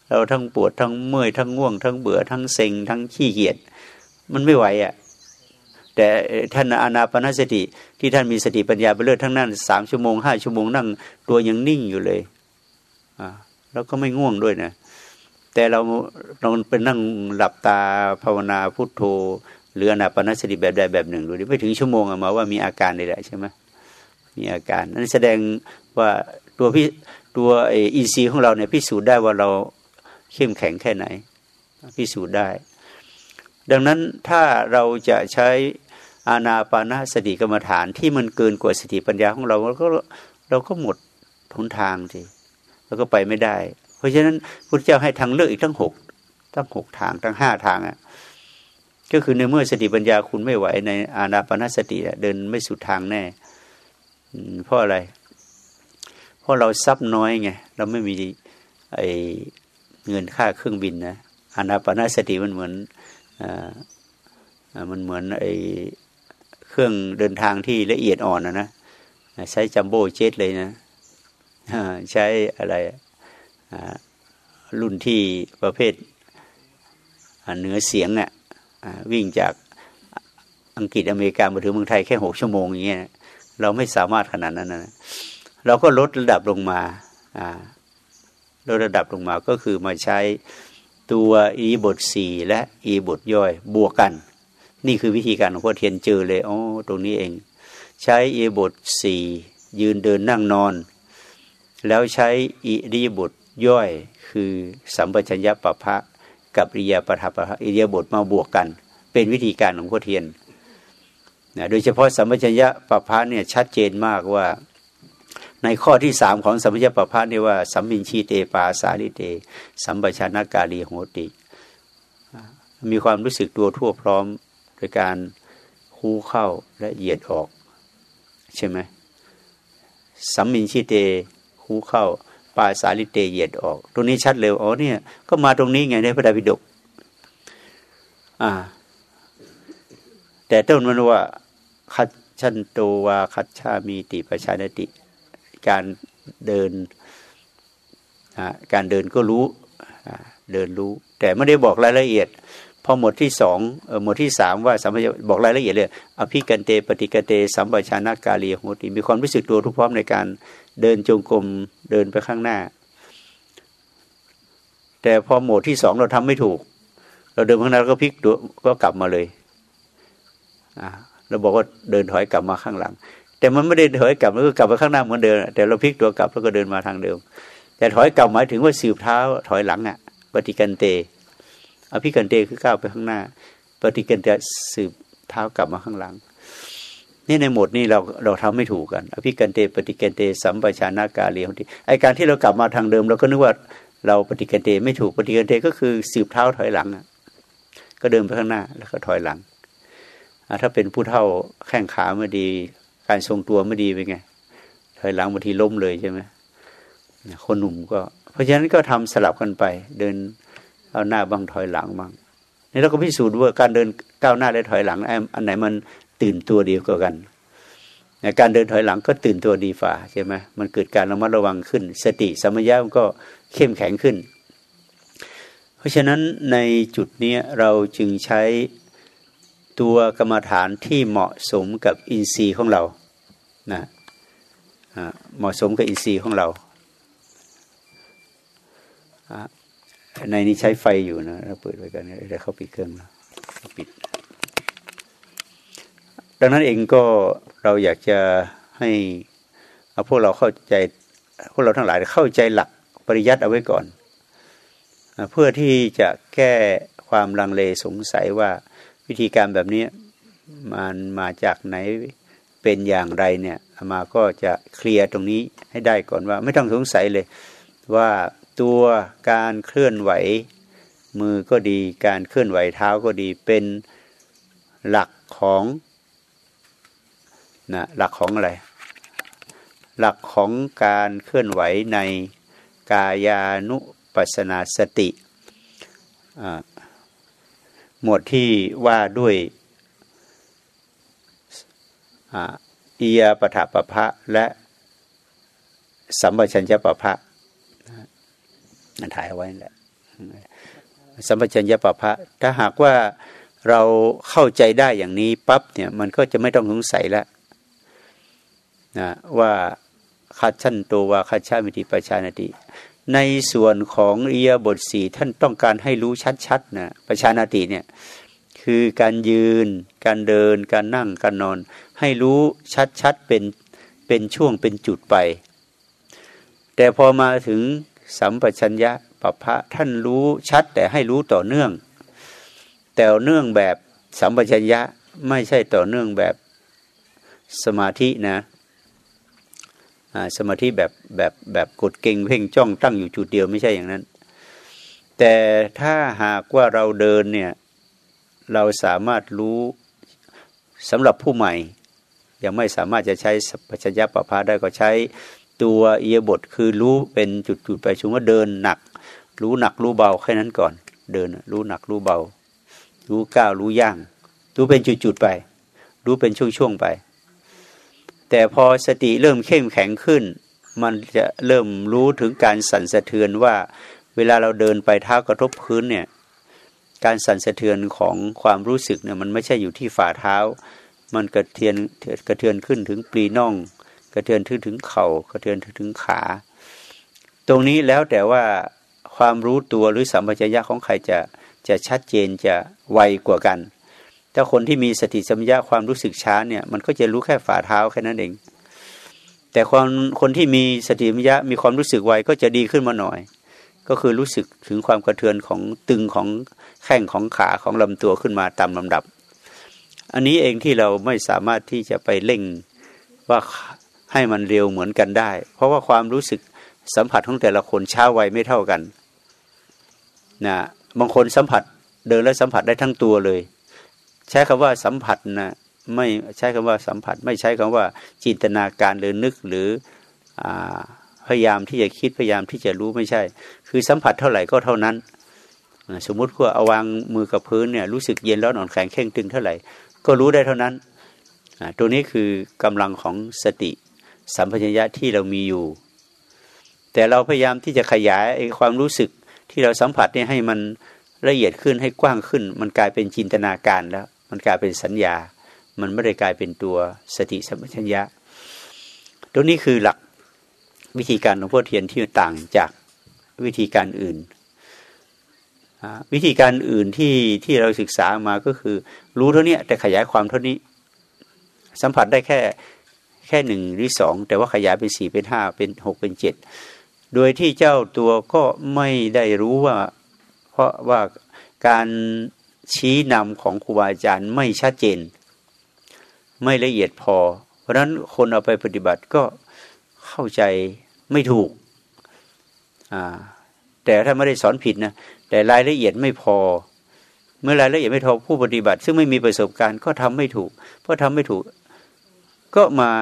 เราทั้งปวดทั้งเมื่อยทั้งง่วง ทั้งเบื่อทั้งเซ็งทั้งขี้เกียจมันไม่ไหวอะ แต่ท่านอานาปนสติที่ท่านมีสติปัญญาไปเลิศทั้งนั้นสามชั่วโมงห้าชั่วโมงนั่ง ตัวยังนิ่งอยู่เลยอ่าแล้วก็ไม่ง่วงด้วยนะแต่เราเราเป็นนั่งหลับตาภาวนาพุทโธหรืออนาปนสติแบบใดแบบหนึ่งดูดิไม่ถึงชั่วโมงอะมาว่ามีอาการใดๆใช่ไหมมีอาการนั้นแสดงว่าตัวพี่ตัวไออินทรีย์ของเราเนี่ยพิสูจน์ได้ว่าเรา เข้มแข็งแค่ไหนพิสูจน์ได้ ดังนั้นถ้าเราจะใช้อานาปานาสติกรรมฐานที่มันเกินกว่าสติปัญญาของเราเราก็เราก็หมดทนทางทีเราก็ไปไม่ได้ เพราะฉะนั้นพระเจ้าให้ทางเลือกอีกทั้งหกทั้งหกทางทั้งห้าทางอะก็คือในเมื่อสติปัญญาคุณไม่ไหวในอานาปนาสติเดินไม่สุดทางแน่เพราะอะไร เพราะเราซับน้อยไงเราไม่มีไอ เงินค่าเครื่องบินนะอานาปนาสติมันเหมือนอมันเหมือนไอเครื่องเดินทางที่ละเอียดอ่อนนะนะใช้จัมโบ้เจ็ตเลยนะใช้อะไรรุ่นที่ประเภทเหนือเสียงอะวิ่งจากอังกฤษอเมริกามาถึงเมืองไทยแค่หกชั่วโมงอย่างเงี้ยเราไม่สามารถขนาดนั้นนะเราก็ลดระดับลงมา ลดระดับลงมาก็คือมาใช้ตัวอีบทสี่และอีบทย่อยบวกกัน นี่คือวิธีการของพ่อเทียนเจอเลยอ๋อตรงนี้เอง ใช้อีบทสี่ยืนเดินนั่งนอน แล้วใช้อีดีบทย่อยคือสัมปชัญญะปะพะกับอิยาปทัปะอิยาบทมาบวกกัน เป็นวิธีการของพ่อเทียนนะโดยเฉพาะสัมปชัญญะปะพะเนี่ยชัดเจนมากว่า ในข้อที่สามของสัมปชัญญะปะพะนี่ว่าสัมมินชีเตปาสาลิเต สัมปชานากาลีโหติ มีความรู้สึกตัวทั่วพร้อมโดยการคู่เข้าและเหยียดออก ใช่ไหมสัมมินชีเตคู่เข้าปาสาลิเตเหยียดออก ตรงนี้ชัดเลยอ๋อเนี่ยก็มาตรงนี้ไงในพระดาบิดกอ่า แต่ต้นมันว่าคัดชันโตวาคัดชามีติประชานติ การเดินการเดินก็รู้เดินรู้ แต่ไม่ได้บอกรายละเอียดพอหมดที่สองหมดที่สามว่าสัมปบอกรายละเอียดเลยอภิกันเตปฏิกเตสัมปชานากาลีโหติมีความรู้สึกตัวทุกพร้อมในการเดินจงกรมเดินไปข้างหน้า แต่พอหมดที่สองเราทำไม่ถูก เราเดินข้างหน้าก็พลิกตัวก็กลับมาเลยเราบอกว่าเดินถอยกลับมาข้างหลัง แต่มันไม่ได้ถอยกลับมันก็กลับไปข้างหน้าเหมือนเดิมแต่เราพลิกตัวกลับแล้วก็เดินมาทางเดิม แต่ถอยกลับหมายถึงว่าสืบเท้าถอยหลังอะปฏิกันเตอภิกันเตคือก้าวไปข้างหน้า ปฏิกันเตสืบเท้ากลับมาข้างหลังนี่ในหมดนี้เราเราทำไม่ถูกกัน อภิกันเตปฏิกันเตสัมปชานากาเลียทีไอการที่เรากลับมาทางเดิม เราก็นึกว่าเราปฏิกันเตไม่ถูกปฏิกันเตก็คือสืบเท้าถอยหลังอะก็เดินไปข้างหน้าแล้วก็ถอยหลังถ้าเป็นผู้เท่าแข้งขาไม่ดี การทรงตัวไม่ดีเป็นไงถอยหลังบางทีล้มเลยใช่ไหมคนหนุ่มก็ เพราะฉะนั้นก็ทำสลับกันไป เดินเอาหน้าบ้างถอยหลังบ้างนี่เราก็พิสูจน์ว่าการเดินก้าวหน้าและถอยหลังอันไหนมันตื่นตัวเดียวกันการเดินถอยหลังก็ตื่นตัวดีฝ่าใช่ไหมมันเกิดการระมัดระวังขึ้น สติสมัญญามันก็เข้มแข็งขึ้น เพราะฉะนั้นในจุดนี้เราจึงใช้ตัวกรรมฐานที่เหมาะสมกับอินทรีย์ของเรา นะเหมาะสมกับอินทรีย์ของเรา ในนี้ใช้ไฟอยู่นะเราเปิดไว้กันเดี๋ยวเขาปิดเครื่องแล้วปิด ดังนั้นเองก็เราอยากจะให้พวกเราเข้าใจพวกเราทั้งหลายเข้าใจหลักปริยัติเอาไว้ก่อน เพื่อที่จะแก้ความลังเลสงสัยว่าวิธีการแบบนี้มันมาจากไหน เป็นอย่างไรเนี่ยมาก็จะเคลียร์ตรงนี้ให้ได้ก่อนว่า ไม่ต้องสงสัยเลย ว่าตัวการเคลื่อนไหวมือก็ดีการเคลื่อนไหวเท้าก็ดีเป็นหลักของนะหลักของอะไร หลักของการเคลื่อนไหวในกายานุปัสนาสติหมวดที่ว่าด้วย เอียปถะปะพะและสัมปชัญญะปะพะถ่ายเอาไว้แหละสัมปชัญญะปะพะถ้าหากว่าเราเข้าใจได้อย่างนี้ปั๊บเนี่ยมันก็จะไม่ต้องสงสัยแล้วนะว่าคัดชั้นตัววาคัดชามิติประชานาติในส่วนของเอียบทสี่ท่านต้องการให้รู้ชัดๆนะประชานาติเนี่ย คือการยืน การเดิน การนั่ง การนอน ให้รู้ชัดๆเป็นเป็นช่วงเป็นจุดไป แต่พอมาถึงสัมปชัญญะปัปพะท่านรู้ชัดแต่ให้รู้ต่อเนื่อง แต่เนื่องแบบสัมปชัญญะไม่ใช่ต่อเนื่องแบบสมาธินะสมาธิแบบแบบแบบกดเก่งเพ่งจ้องตั้งอยู่จุดเดียวไม่ใช่อย่างนั้น แต่ถ้าหากว่าเราเดินเนี่ย เราสามารถรู้สำหรับผู้ใหม่ ยังไม่สามารถจะใช้ปัจจยปปภาได้ก็ใช้ตัวเอียบทคือรู้เป็นจุดๆไปชุมว่าเดินหนัก รู้หนักรู้เบาแค่นั้นก่อน เดินรู้หนักรู้เบา รู้ก้าวรู้ย่าง รู้เป็นจุดๆไป รู้เป็นช่วงๆไป แต่พอสติเริ่มเข้มแข็งขึ้น มันจะเริ่มรู้ถึงการสั่นสะเทือนว่า เวลาเราเดินไปเท้ากระทบพื้นเนี่ย การสั่นสะเทือนของความรู้สึกเนี่ยมันไม่ใช่อยู่ที่ฝ่าเท้า มันกระเทือนกระเทือนขึ้นถึงปลีน่อง กระเทือนถึงถึงเข่ากระเทือนถึงขา ตรงนี้แล้วแต่ว่าความรู้ตัวหรือสัมปชัญญะของใครจะจะชัดเจนจะไวกว่ากัน ถ้าคนที่มีสติสัมยาความรู้สึกช้าเนี่ยมันก็จะรู้แค่ฝ่าเท้าแค่นั้นเอง แต่คนคนที่มีสติสัมยามีความรู้สึกไวก็จะดีขึ้นมาหน่อย ก็คือรู้สึกถึงความกระเทือนของตึงของแข้งของขาของลำตัวขึ้นมาตามลำดับ อันนี้เองที่เราไม่สามารถที่จะไปเร่งว่าให้มันเร็วเหมือนกันได้ เพราะว่าความรู้สึกสัมผัสของแต่ละคนช้าไวไม่เท่ากันนะบางคนสัมผัสเดินแล้วสัมผัสได้ทั้งตัวเลย ใช้คำว่าสัมผัสนะไม่ใช้คำว่าสัมผัส ไม่ใช้คำว่าจินตนาการหรือนึกหรืออ พยายามที่จะคิดพยายามที่จะรู้ไม่ใช่ คือสัมผัสเท่าไหร่ก็เท่านั้น สมมุติว่าเอาวางมือกับพื้นเนี่ยรู้สึกเย็นร้อนอ่อนแข็งเข่งตึงเท่าไหร่ ก็รู้ได้เท่านั้นตัวนี้คือกำลังของสติสัมปชัญญะที่เรามีอยู่ แต่เราพยายามที่จะขยายความรู้สึกที่เราสัมผัสเนี่ยให้มันละเอียดขึ้นให้กว้างขึ้น มันกลายเป็นจินตนาการแล้ว มันกลายเป็นสัญญา มันไม่ได้กลายเป็นตัวสติสัมปชัญญะ ตรงนี้คือหลัก วิธีการของพ่อเทียนที่ต่างจากวิธีการอื่น วิธีการอื่นที่ที่เราศึกษามาก็คือ รู้เท่านี้แต่ขยายความเท่านี้ สัมผัสได้แค่แค่หนึ่งหรือสองแต่ว่าขยายเป็นสี่เป็นห้าเป็นหกเป็นเจ็ดโดยที่เจ้าตัวก็ไม่ได้รู้ว่า เพราะว่าการชี้นำของครูบาอาจารย์ไม่ชัดเจน ไม่ละเอียดพอ เพราะฉะนั้นคนเอาไปปฏิบัติก็เข้าใจ ไม่ถูกแต่ถ้าไม่ได้สอนผิดนะแต่รายละเอียดไม่พอ เมื่อรายละเอียดไม่พอผู้ปฏิบัติ ซึ่งไม่มีประสบการณ์ก็ทำไม่ถูก เพราะทำไม่ถูก ก็มา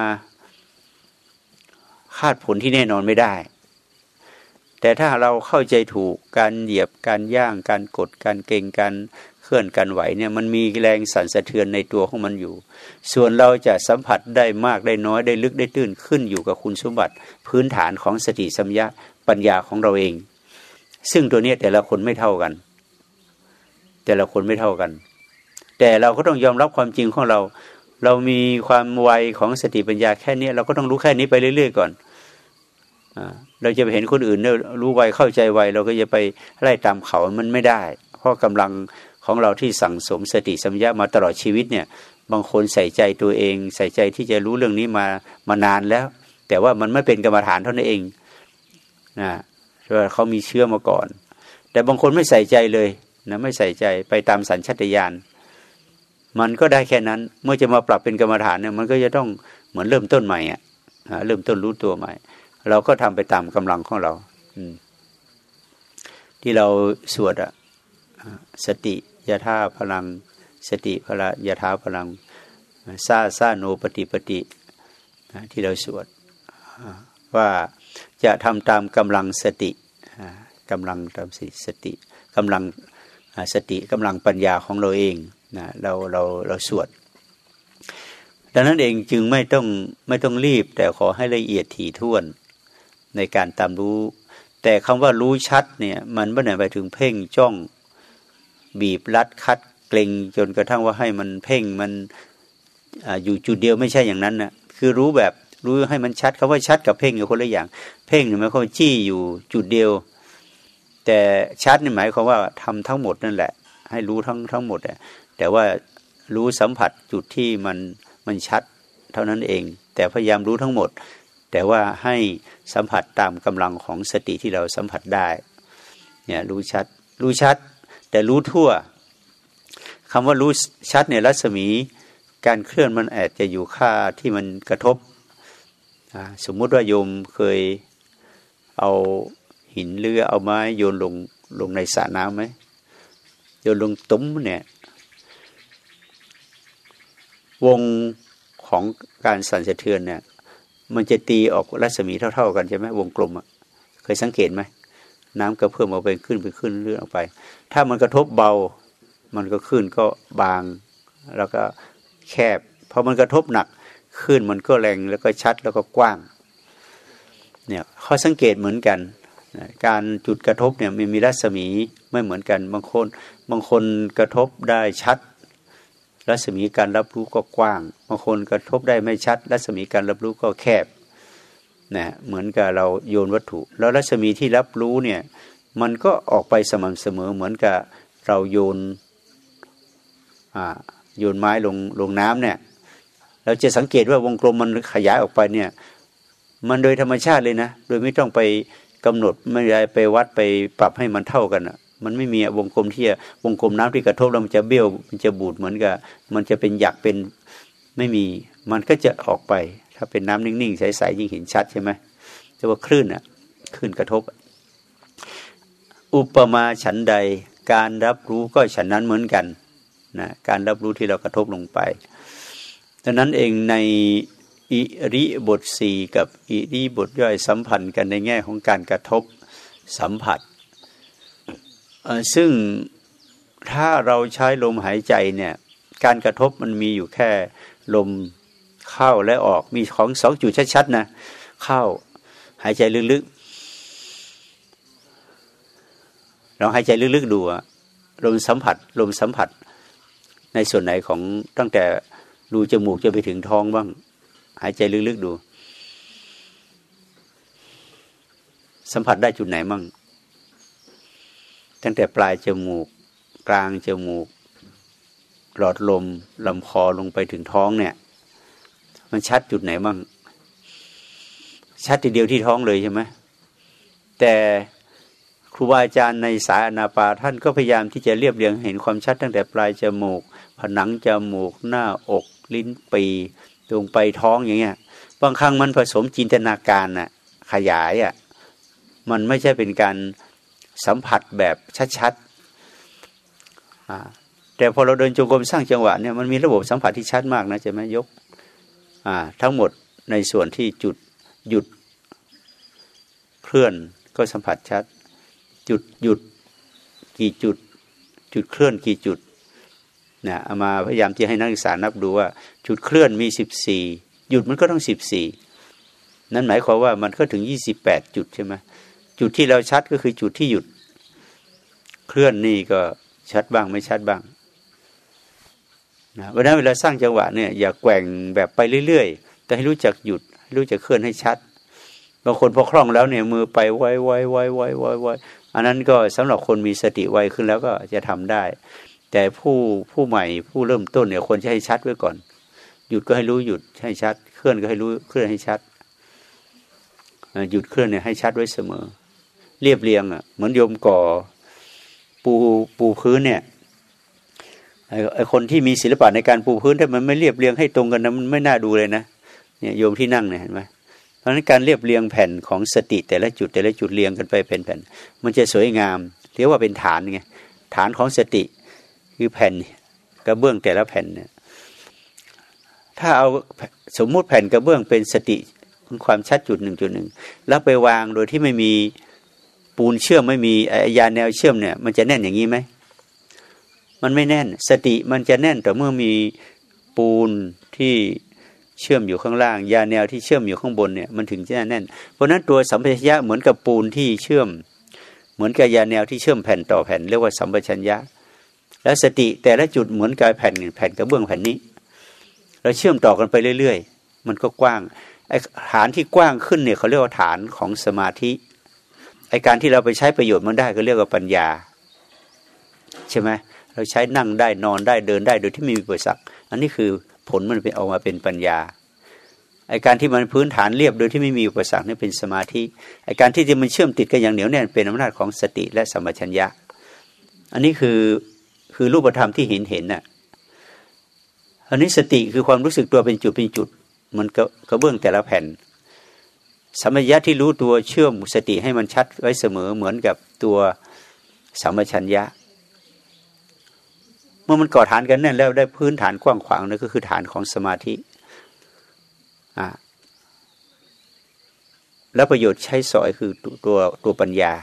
คาดผลที่แน่นอนไม่ได้ แต่ถ้าเราเข้าใจถูกการเหยียบการย่างการกดการเก่งการ เคลื่อนกันไหวเนี่ยมันมีแรงสั่นสะเทือนในตัวของมันอยู่ ส่วนเราจะสัมผัสได้มากได้น้อยได้ลึกได้ตื้นขึ้นอยู่กับคุณสมบัติ พื้นฐานของสติสัมยาปัญญาของเราเอง ซึ่งตัวนี้แต่ละคนไม่เท่ากัน แต่ละคนไม่เท่ากัน แต่เราก็ต้องยอมรับความจริงของเรา เรามีความไวของสติปัญญาแค่นี้เราก็ต้องรู้แค่นี้ไปเรื่อย ๆ ก่อนเราจะไปเห็นคนอื่นเนี่ยรู้ไวเข้าใจไวเราก็จะไปไล่ตามเขามันไม่ได้ เพราะกำลัง ของเราที่สั่งสมสติสัมยามาตลอดชีวิตเนี่ย บางคนใส่ใจตัวเอง ใส่ใจที่จะรู้เรื่องนี้มามานานแล้ว แต่ว่ามันไม่เป็นกรรมฐานเท่านั้นเองนะเพราะเขามีเชื่อมาก่อน แต่บางคนไม่ใส่ใจเลยนะไม่ใส่ใจไปตามสัญชาตญาณมันก็ได้แค่นั้น เมื่อจะมาปรับเป็นกรรมฐานเนี่ยมันก็จะต้องเหมือนเริ่มต้นใหม่อะเริ่มต้นรู้ตัวใหม่ เราก็ทำไปตามกำลังของเรา อืที่เราสวดอะสติ ยะธาพลัง สติพละยะธาพลังซาซาโนปฏิปฏิที่เราสวดว่าจะทำตามกำลังสติกำลังตามสติสติกำลังสติกำลังปัญญาของเราเองนะเราเราเราสวดดังนั้นเองจึงไม่ต้องไม่ต้องรีบ แต่ขอให้ละเอียดถี่ถ้วนในการตามรู้ แต่คำว่ารู้ชัดเนี่ย มันไม่ได้ไปถึงเพ่งจ้อง บีบรัดคัดเกรงจนกระทั่งว่าให้มันเพ่งมันออยู่จุดเดียวไม่ใช่อย่างนั้นนะคือรู้แบบรู้ให้มันชัดคำว่าชัดกับเพ่งกับคนละอย่าง เพ่งหมายความว่าจี้อยู่จุดเดียว แต่ชัดนี่หมายความว่าทำทั้งหมดนั่นแหละ ให้รู้ทั้งทั้งหมดแต่ว่ารู้สัมผัสจุดที่มันมันชัดเท่านั้นเอง แต่พยายามรู้ทั้งหมด แต่ว่าให้สัมผัสตามกำลังของสติที่เราสัมผัสได้เนี่ยรู้ชัด รู้ชัด แต่รู้ทั่วคำว่ารู้ชัดเนี่ยรัศมี การเคลื่อนมันอาจจะอยู่ค่าที่มันกระทบ สมมุติว่าโยมเคยเอาหินหรือเอาไม้โยนลงลงในสระน้ำไหมโยนลงตุ้มเนี่ย วงของการสั่นสะเทือนเนี่ย มันจะตีออกรัศมีเท่า ๆ กันใช่ไหมวงกลมอะเคยสังเกตไหม น้ำก็เพิ่มเอาไปขึ้นไปขึ้นเรื่อยออกไป ถ้ามันกระทบเบา มันก็ขึ้นก็บาง แล้วก็แคบพอมันกระทบหนักขึ้นมันก็แรงแล้วก็ชัดแล้วก็กว้าง เนี่ยข้อสังเกตเหมือนกันการจุดกระทบเนี่ยมันมีรัศมีไม่เหมือนกัน บางคนบางคนกระทบได้ชัด รัศมีการรับรู้ก็กว้าง บางคนกระทบได้ไม่ชัด รัศมีการรับรู้ก็แคบ นะเหมือนกับเราโยนวัตถุ แล้วรัศมีที่รับรู้เนี่ยมันก็ออกไปสม่ำเสมอเหมือนกับเราโยนโยนไม้ลงลงน้ำเนี่ยเราจะสังเกตว่าวงกลมมันขยายออกไปเนี่ยมันโดยธรรมชาติเลยนะ โดยไม่ต้องไปกำหนดไม่ได้ไปวัดไปปรับให้มันเท่ากันอะมันไม่มีวงกลมที่วงกลมน้ำที่กระทบแล้วมันจะเบี้ยวมันจะบูดเหมือนกับ มันจะเป็นหยักเป็นไม่มี มันก็จะออกไป ถ้าเป็นน้ำนิ่งๆใสๆยิ่งเห็นชัดใช่ไหมจะว่าคลื่นอะคลื่นกระทบ อุปมาฉันใดการรับรู้ก็ฉันนั้นเหมือนกันนะการรับรู้ที่เรากระทบลงไปดังนั้นเองในอิริบทสี่กับอิริบทย่อยสัมพันธ์กันในแง่ของการกระทบสัมผัส ซึ่งถ้าเราใช้ลมหายใจเนี่ยการกระทบมันมีอยู่แค่ลม เข้าและออกมีของสองจุดชัดๆนะ เข้า หายใจลึกๆเราหายใจลึกๆดูอะลมสัมผัส ลมสัมผัส ในส่วนไหนของตั้งแต่รูจมูกจะไปถึงท้องบ้าง หายใจลึกๆดู สัมผัสได้จุดไหนบ้างตั้งแต่ปลายจมูก กลางจมูกหลอดลมลำคอลงไปถึงท้องเนี่ย มันชัดจุดไหนบ้าง ชัดทีเดียวที่ท้องเลยใช่ไหมแต่ครูบาอาจารย์ในสายอนาปาท่านก็พยายามที่จะเรียบเรียงเห็นความชัดตั้งแต่ปลายจมูก ผนังจมูก หน้าอกลิ้นปีลงไปท้องอย่างเงี้ย บางครั้งมันผสมจินตนาการน่ะขยายอะมันไม่ใช่เป็นการสัมผัสแบบชัดๆแต่พอเราเดินจงกรมสร้างจังหวะเนี่ยมันมีระบบสัมผัสที่ชัดมากนะจะไหมยก ทั้งหมดในส่วนที่จุดหยุดเคลื่อนก็สัมผัสชัด จุดหยุดกี่จุด จุดเคลื่อนกี่จุดนะเอามาพยายามที่ให้นักศึกษานับดูว่า จุดเคลื่อนมีสิบสี่หยุดมันก็ต้องสิบสี่นั่นหมายความว่ามันก็ถึงยี่สิบแปดจุดใช่ไหมจุดที่เราชัดก็คือจุดที่หยุด เคลื่อนนี่ก็ชัดบ้างไม่ชัดบ้าง นะเพราะนั้นเวลาสร้างจังหวะเนี่ยอย่าแกว่งแบบไปเรื่อยๆ แต่ให้รู้จักหยุดรู้จักเคลื่อนให้ชัดบางคนพอคล่องแล้วเนี่ยมือไปไวไวไวไวไวไวอันนั้นก็สำหรับคนมีสติไวขึ้นแล้วก็จะทำได้ แต่ผู้ผู้ใหม่ผู้เริ่มต้นเนี่ยควรจะให้ชัดไว้ก่อน หยุดก็ให้รู้หยุดให้ชัด เคลื่อนก็ให้รู้เคลื่อนให้ชัดหยุดเคลื่อนเนี่ยให้ชัดไว้เสมอ เรียบเรียงอะเหมือนโยมก่อ ปูปูพื้นเนี่ย ไอ้คนที่มีศิลปะในการปูพื้นถ้ามันไม่เรียบเรียงให้ตรงกันนะมันไม่น่าดูเลยนะเนี่ยโยมที่นั่งเนี่ยเห็นไหมเพราะฉะนั้นการเรียบเรียงแผ่นของสติแต่ละจุดแต่ละจุดเรียงกันไปเป็นแผ่น มันจะสวยงามเรียกว่าเป็นฐานไงฐานของสติคือแผ่นกระเบื้องแต่ละแผ่นเนี่ยถ้าเอาสมมุติแผ่นกระเบื้องเป็นสติความชัดจุดหนึ่งจุดหนึ่งแล้วไปวางโดยที่ไม่มีปูนเชื่อมไม่มียาแนวเชื่อมเนี่ย มันจะแน่นอย่างนี้ไหม มันไม่แน่น สติมันจะแน่นแต่เมื่อมีปูนที่เชื่อมอยู่ข้างล่าง ยาแนวที่เชื่อมอยู่ข้างบนเนี่ยมันถึงจะแน่น เพราะนั้นตัวสัมปชัญญะเหมือนกับปูนที่เชื่อม เหมือนกับยาแนวที่เชื่อมแผ่นต่อแผ่นเรียกว่าสัมปชัญญะ และสติแต่ละจุดเหมือนกับแผ่นแผ่นกระเบื้องแผ่นนี้เราเชื่อมต่อกันไปเรื่อย ๆ มันก็กว้างไอ้ฐานที่กว้างขึ้นเนี่ยเขาเรียกว่าฐานของสมาธิไอ้การที่เราไปใช้ประโยชน์มันได้ก็เรียกว่าปัญญา ใช่ไหมเราใช้นั่งได้นอนได้เดินได้โดยที่ไม่มีอุปสรรคอันนี้คือผลมันเป็นออกมาเป็นปัญญาไอการที่มันพื้นฐานเรียบโดยที่ไม่มีอุปสรรคนี่เป็นสมาธิไอการที่มันเชื่อมติดกันอย่างเหนียวแน่นเป็นอำนาจของสติและสัมปชัญญะ อันนี้คือคือรูปธรรมที่เห็นเห็นน่ะอันนี้สติคือความรู้สึกตัวเป็นจุดเป็นจุดมันกระเบื้องแต่ละแผ่นสัมปชัญญะที่รู้ตัวเชื่อมสติให้มันชัดไว้เสมอเหมือนกับตัวสัมปชัญญะ เมื่อมันก่อฐานกันแน่นแล้วได้พื้นฐานกว้างขวางนั่นก็คือฐานของสมาธิอ่าแล้วประโยชน์ใช้สอยคือตัวตัวปัญญา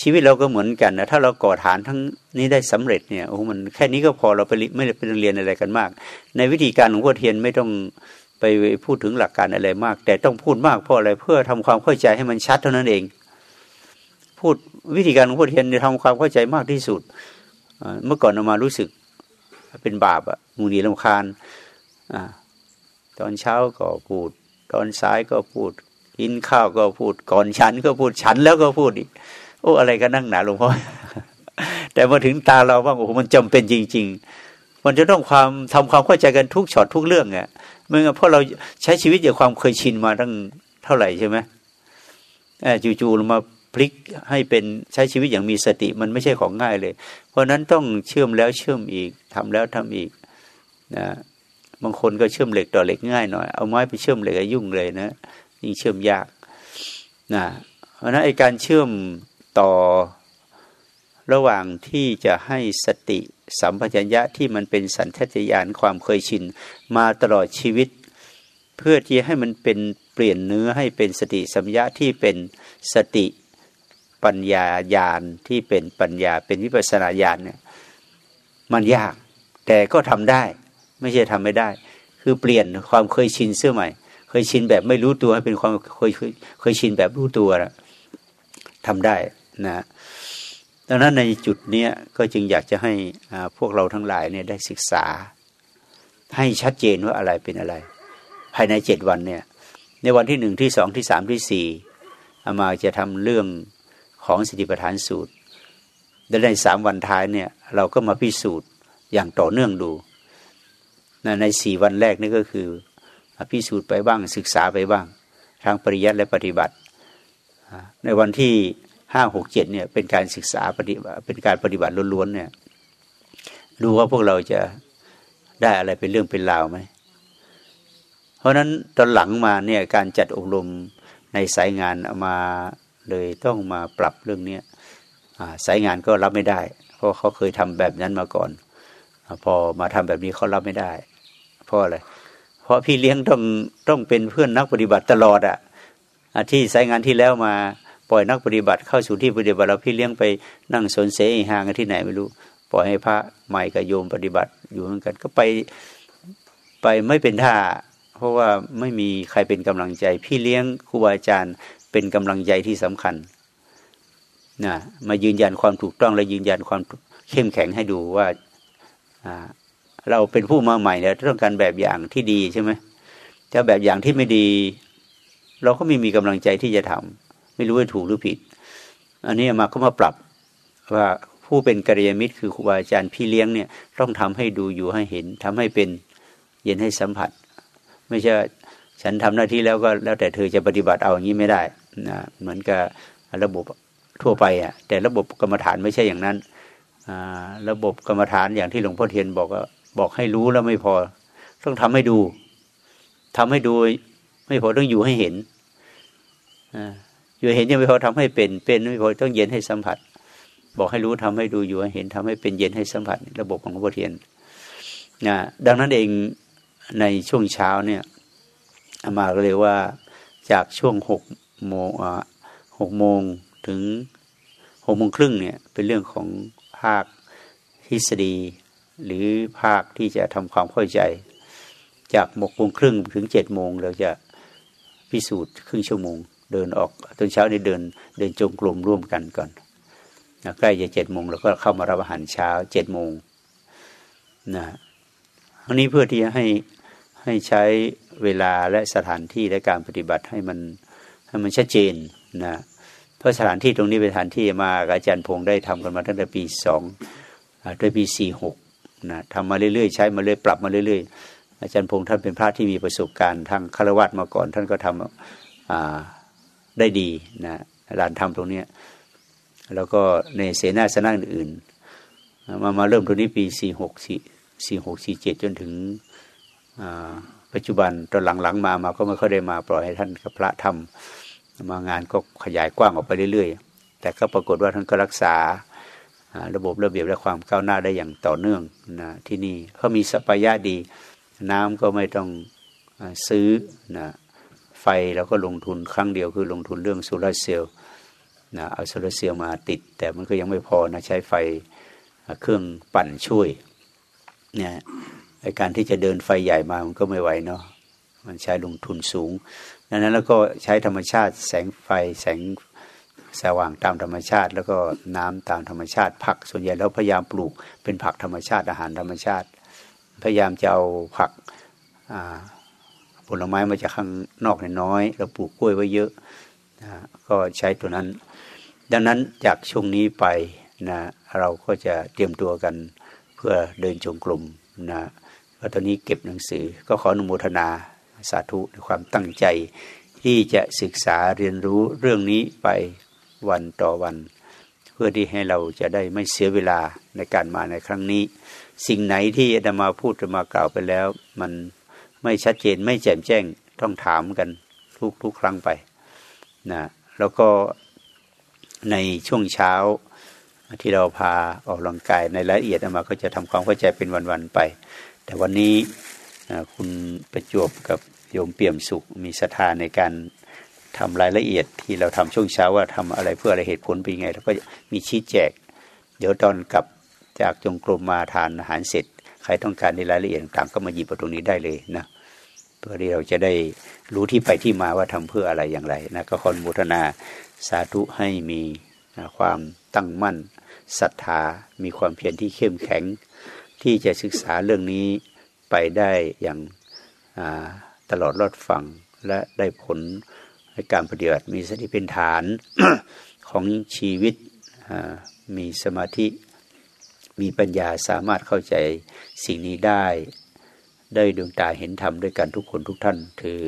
ชีวิตเราก็เหมือนกันนะถ้าเราก่อฐานทั้งนี้ได้สำเร็จเนี่ยโอ้มันแค่นี้ก็พอเราไปไม่ได้ไปเรียนอะไรกันมาก ในวิธีการของพ่อเทียนไม่ต้องไปพูดถึงหลักการอะไรมาก แต่ต้องพูดมากเพราะอะไรเพื่อทำความเข้าใจให้มันชัดเท่านั้นเอง พูดวิธีการของพ่อเทียนทำความเข้าใจมากที่สุด เมื่อก่อนเรามารู้สึกเป็นบาปอะมูนีลำคาญอตอนเช้าก็พูด ตอนสายก็พูด กินข้าวก็พูด ก่อนฉันก็พูดฉันแล้วก็พูดอีกโอ้อะไรกันนั่งหนาหลวงพ่อแต่มาถึงตาเราว่าโอ้โหมันจำเป็นจริง ๆ มันจะต้องความทำความเข้าใจกันทุกช็อตทุกเรื่องอะเมื่อเพราะเราใช้ชีวิตอย่างความเคยชินมาตั้งเท่าไหร่ใช่ไหมจู่ๆเรามา พลิกให้เป็นใช้ชีวิตอย่างมีสติมันไม่ใช่ของง่ายเลย เพราะนั้นต้องเชื่อมแล้วเชื่อมอีกทำแล้วทำอีกนะบางคนก็เชื่อมเหล็กต่อเหล็กง่ายหน่อยเอาไม้ไปเชื่อมเหล็กยุ่งเลยนะยิ่งเชื่อมยากนะเพราะนั้นไอการเชื่อมต่อระหว่างที่จะให้สติสัมปชัญญะที่มันเป็นสันทัตยานความเคยชิน มาตลอดชีวิต เพื่อที่ให้มันเป็นเปลี่ยนเนื้อให้เป็นสติสัมยะที่เป็นสติ ปัญญาญาณที่เป็นปัญญาเป็นวิปัสนาญาณเนี่ยมันยาก แต่ก็ทำได้ ไม่ใช่ทำไม่ได้ คือเปลี่ยนความเคยชินเสื้อใหม่ เคยชินแบบไม่รู้ตัวให้เป็นความเคยเคยชินแบบรู้ตัวนะทำได้นะดังนั้นในจุดนี้ก็จึงอยากจะให้พวกเราทั้งหลายเนี่ยได้ศึกษา ให้ชัดเจนว่าอะไรเป็นอะไร ภายในเจ็ดวันเนี่ย ในวันที่หนึ่งที่สองที่สามที่สี่อามาจะทำเรื่อง ของสติปัฏฐานสูตรและในสามวันท้ายเนี่ยเราก็มาพิสูจน์อย่างต่อเนื่องดู ในสี่วันแรกนี่ก็คือพิสูจน์ไปบ้างศึกษาไปบ้าง ทางปริยัติและปฏิบัติ ในวันที่ห้าหกเจ็ดเนี่ยเป็นการศึกษาปฏิบัติเป็นการปฏิบัติล้วนๆเนี่ยดูว่าพวกเราจะได้อะไรเป็นเรื่องเป็นราวไหม เพราะฉะนั้นตอนหลังมาเนี่ยการจัดอบรมในสายงานมา เลยต้องมาปรับเรื่องนี้สายงานก็รับไม่ได้ เพราะเขาเคยทำแบบนั้นมาก่อน พอมาทำแบบนี้เขารับไม่ได้ เพราะอะไรเพราะพี่เลี้ยงต้องต้องเป็นเพื่อนนักปฏิบัติตลอดอะ่ะที่สายงานที่แล้วมาปล่อยนักปฏิบัติเข้าสู่ที่ปฏิบัติเราพี่เลี้ยงไปนั่งสนเสห่างกันที่ไหนไม่รู้ ปล่อยให้พระใหม่กับโยมปฏิบัติอยู่เหมือนกันก็ไปไปไม่เป็นท่า เพราะว่าไม่มีใครเป็นกำลังใจ พี่เลี้ยงครูบาอาจารย์ เป็นกำลังใจที่สำคัญนะมายืนยันความถูกต้องและยืนยันความเข้มแข็งให้ดูว่าเราเป็นผู้มาใหม่เนี่ยต้องการแบบอย่างที่ดีใช่ไหมถ้าแบบอย่างที่ไม่ดี เราก็ไม่มีกำลังใจที่จะทำไม่รู้ว่าถูกหรือผิด อันนี้มาก็มาปรับว่าผู้เป็นกัลยาณมิตรคือครูบาอาจารย์พี่เลี้ยงเนี่ยต้องทำให้ดูอยู่ให้เห็นทำให้เป็นเย็นให้สัมผัส ไม่ใช่ฉันทำหน้าที่แล้วก็แล้วแต่เธอจะปฏิบัติเอาอย่างนี้ไม่ได้ นะเหมือนกับระบบทั่วไปอะแต่ระบบกรรมฐานไม่ใช่อย่างนั้นระบบกรรมฐานอย่างที่หลวงพ่อเทียนบอกบอกให้รู้แล้วไม่พอ ต้องทำให้ดูทำให้ดู ไม่พอต้องอยู่ให้เห็นอยู่เห็นยังไม่พอทำให้เป็นเป็นไม่พอต้องเย็นให้สัมผัส บอกให้รู้ทำให้ดูอยู่ให้เห็นทำให้เป็นเย็นให้สัมผัส ระบบของหลวงพ่อเทียนนะดังนั้นเองในช่วงเช้าเนี่ยมาก็เลยว่าจากช่วงหก โมงหกโมงถึงหกโมงครึ่งเนี่ยเป็นเรื่องของภาคทฤษฎี หรือภาคที่จะทำความเข้าใจ จากหกโมงครึ่งถึงเจ็ดโมงเราจะพิสูจน์ครึ่งชั่วโมง เดินออกตอนเช้านี่เดินเดินจงกรมร่วมกันก่อนใกล้จะเจ็ดโมงเราก็เข้ามารับอาหารเช้าเจ็ดโมงนะอันนี้เพื่อที่จะให้ให้ใช้เวลาและสถานที่และการปฏิบัติให้มัน ให้มันชัดเจนนะเพราะสถานที่ตรงนี้เป็นสถานที่มาอาจารย์พงศ์ได้ทำกันมาตั้งแต่ปีสองด้วยปีสี่หกนะทำมาเรื่อยๆ ใช้มาเรื่อยปรับมาเรื่อยๆ อาจารย์พงศ์ท่านเป็นพระที่มีประสบการณ์ทางคารวะมาก่อน ท่านก็ทำได้ดีนะลานทำตรงนี้แล้วก็ในเสนาสนะอื่นๆมามาเริ่มตรงนี้ปีสี่หกสี่สี่หกสี่เจ็ดจนถึง ปัจจุบันตอนหลังๆมามาก็ไม่ค่อยได้มาปล่อยให้ท่านกับพระทำมางานก็ขยายกว้างออกไปเรื่อยๆ แต่ก็ปรากฏว่าท่านก็รักษาระบบระเบียบและความก้าวหน้าได้อย่างต่อเนื่องนะที่นี่เขามีสัพยะดี น้ำก็ไม่ต้องซื้อนะไฟเราก็ลงทุนครั้งเดียวคือลงทุนเรื่องโซลาเซลล์นะเอาโซลาเซลล์มาติด แต่มันก็ยังไม่พอนะใช้ไฟเครื่องปั่นช่วยเนี่ย การที่จะเดินไฟใหญ่มามันก็ไม่ไหวเนาะมันใช้ลงทุนสูงดังนั้นแล้วก็ใช้ธรรมชาติแสงไฟแสงสว่างตามธรรมชาติ แล้วก็น้ำตามธรรมชาติ ผักส่วนใหญ่เราพยายามปลูกเป็นผักธรรมชาติอาหารธรรมชาติ พยายามจะเอาผักผลไม้มาจากข้างนอกน้อยเราปลูกกล้วยไว้เยอะนะก็ใช้ตัวนั้น ดังนั้นจากช่วงนี้ไปนะเราก็จะเตรียมตัวกันเพื่อเดินจงกรมนะ ก็ตอนนี้เก็บหนังสือ ก็ขออนุโมทนาสาธุในความตั้งใจ ที่จะศึกษาเรียนรู้เรื่องนี้ไปวันต่อวัน เพื่อที่ให้เราจะได้ไม่เสียเวลาในการมาในครั้งนี้ สิ่งไหนที่จะมาพูดจะมากล่าวไปแล้ว มันไม่ชัดเจนไม่แจ่มแจ้งต้องถามกันทุกทุกครั้งไปนะแล้วก็ในช่วงเช้าที่เราพาออกกำลังกายในรายละเอียดมาก็จะทำความเข้าใจเป็นวันๆไป แต่วันนี้คุณประจวบกับโยมเปี่ยมสุขมีศรัทธาในการทำรายละเอียดที่เราทำช่วงเช้าว่าทำอะไรเพื่ออะไรเหตุผลเป็นไง แล้วก็มีชี้แจก เดี๋ยวตอนกลับจากจงกรมมาทานอาหารเสร็จ ใครต้องการในรายละเอียดต่างก็มาหยิบตรงนี้ได้เลยนะเพื่อที่เราจะได้รู้ที่ไปที่มาว่าทำเพื่ออะไรอย่างไรนะก็ขอนมุทนาสาธุให้มีความตั้งมั่นศรัทธามีความเพียรที่เข้มแข็ง ที่จะศึกษาเรื่องนี้ไปได้อย่างตลอดรอดฟังและได้ผลในการปฏิบัติมีสติเป็นฐานของชีวิตมีสมาธิ มีปัญญาสามารถเข้าใจสิ่งนี้ได้ ได้ดวงตาเห็นธรรมด้วยกันทุกคนทุกท่านถือ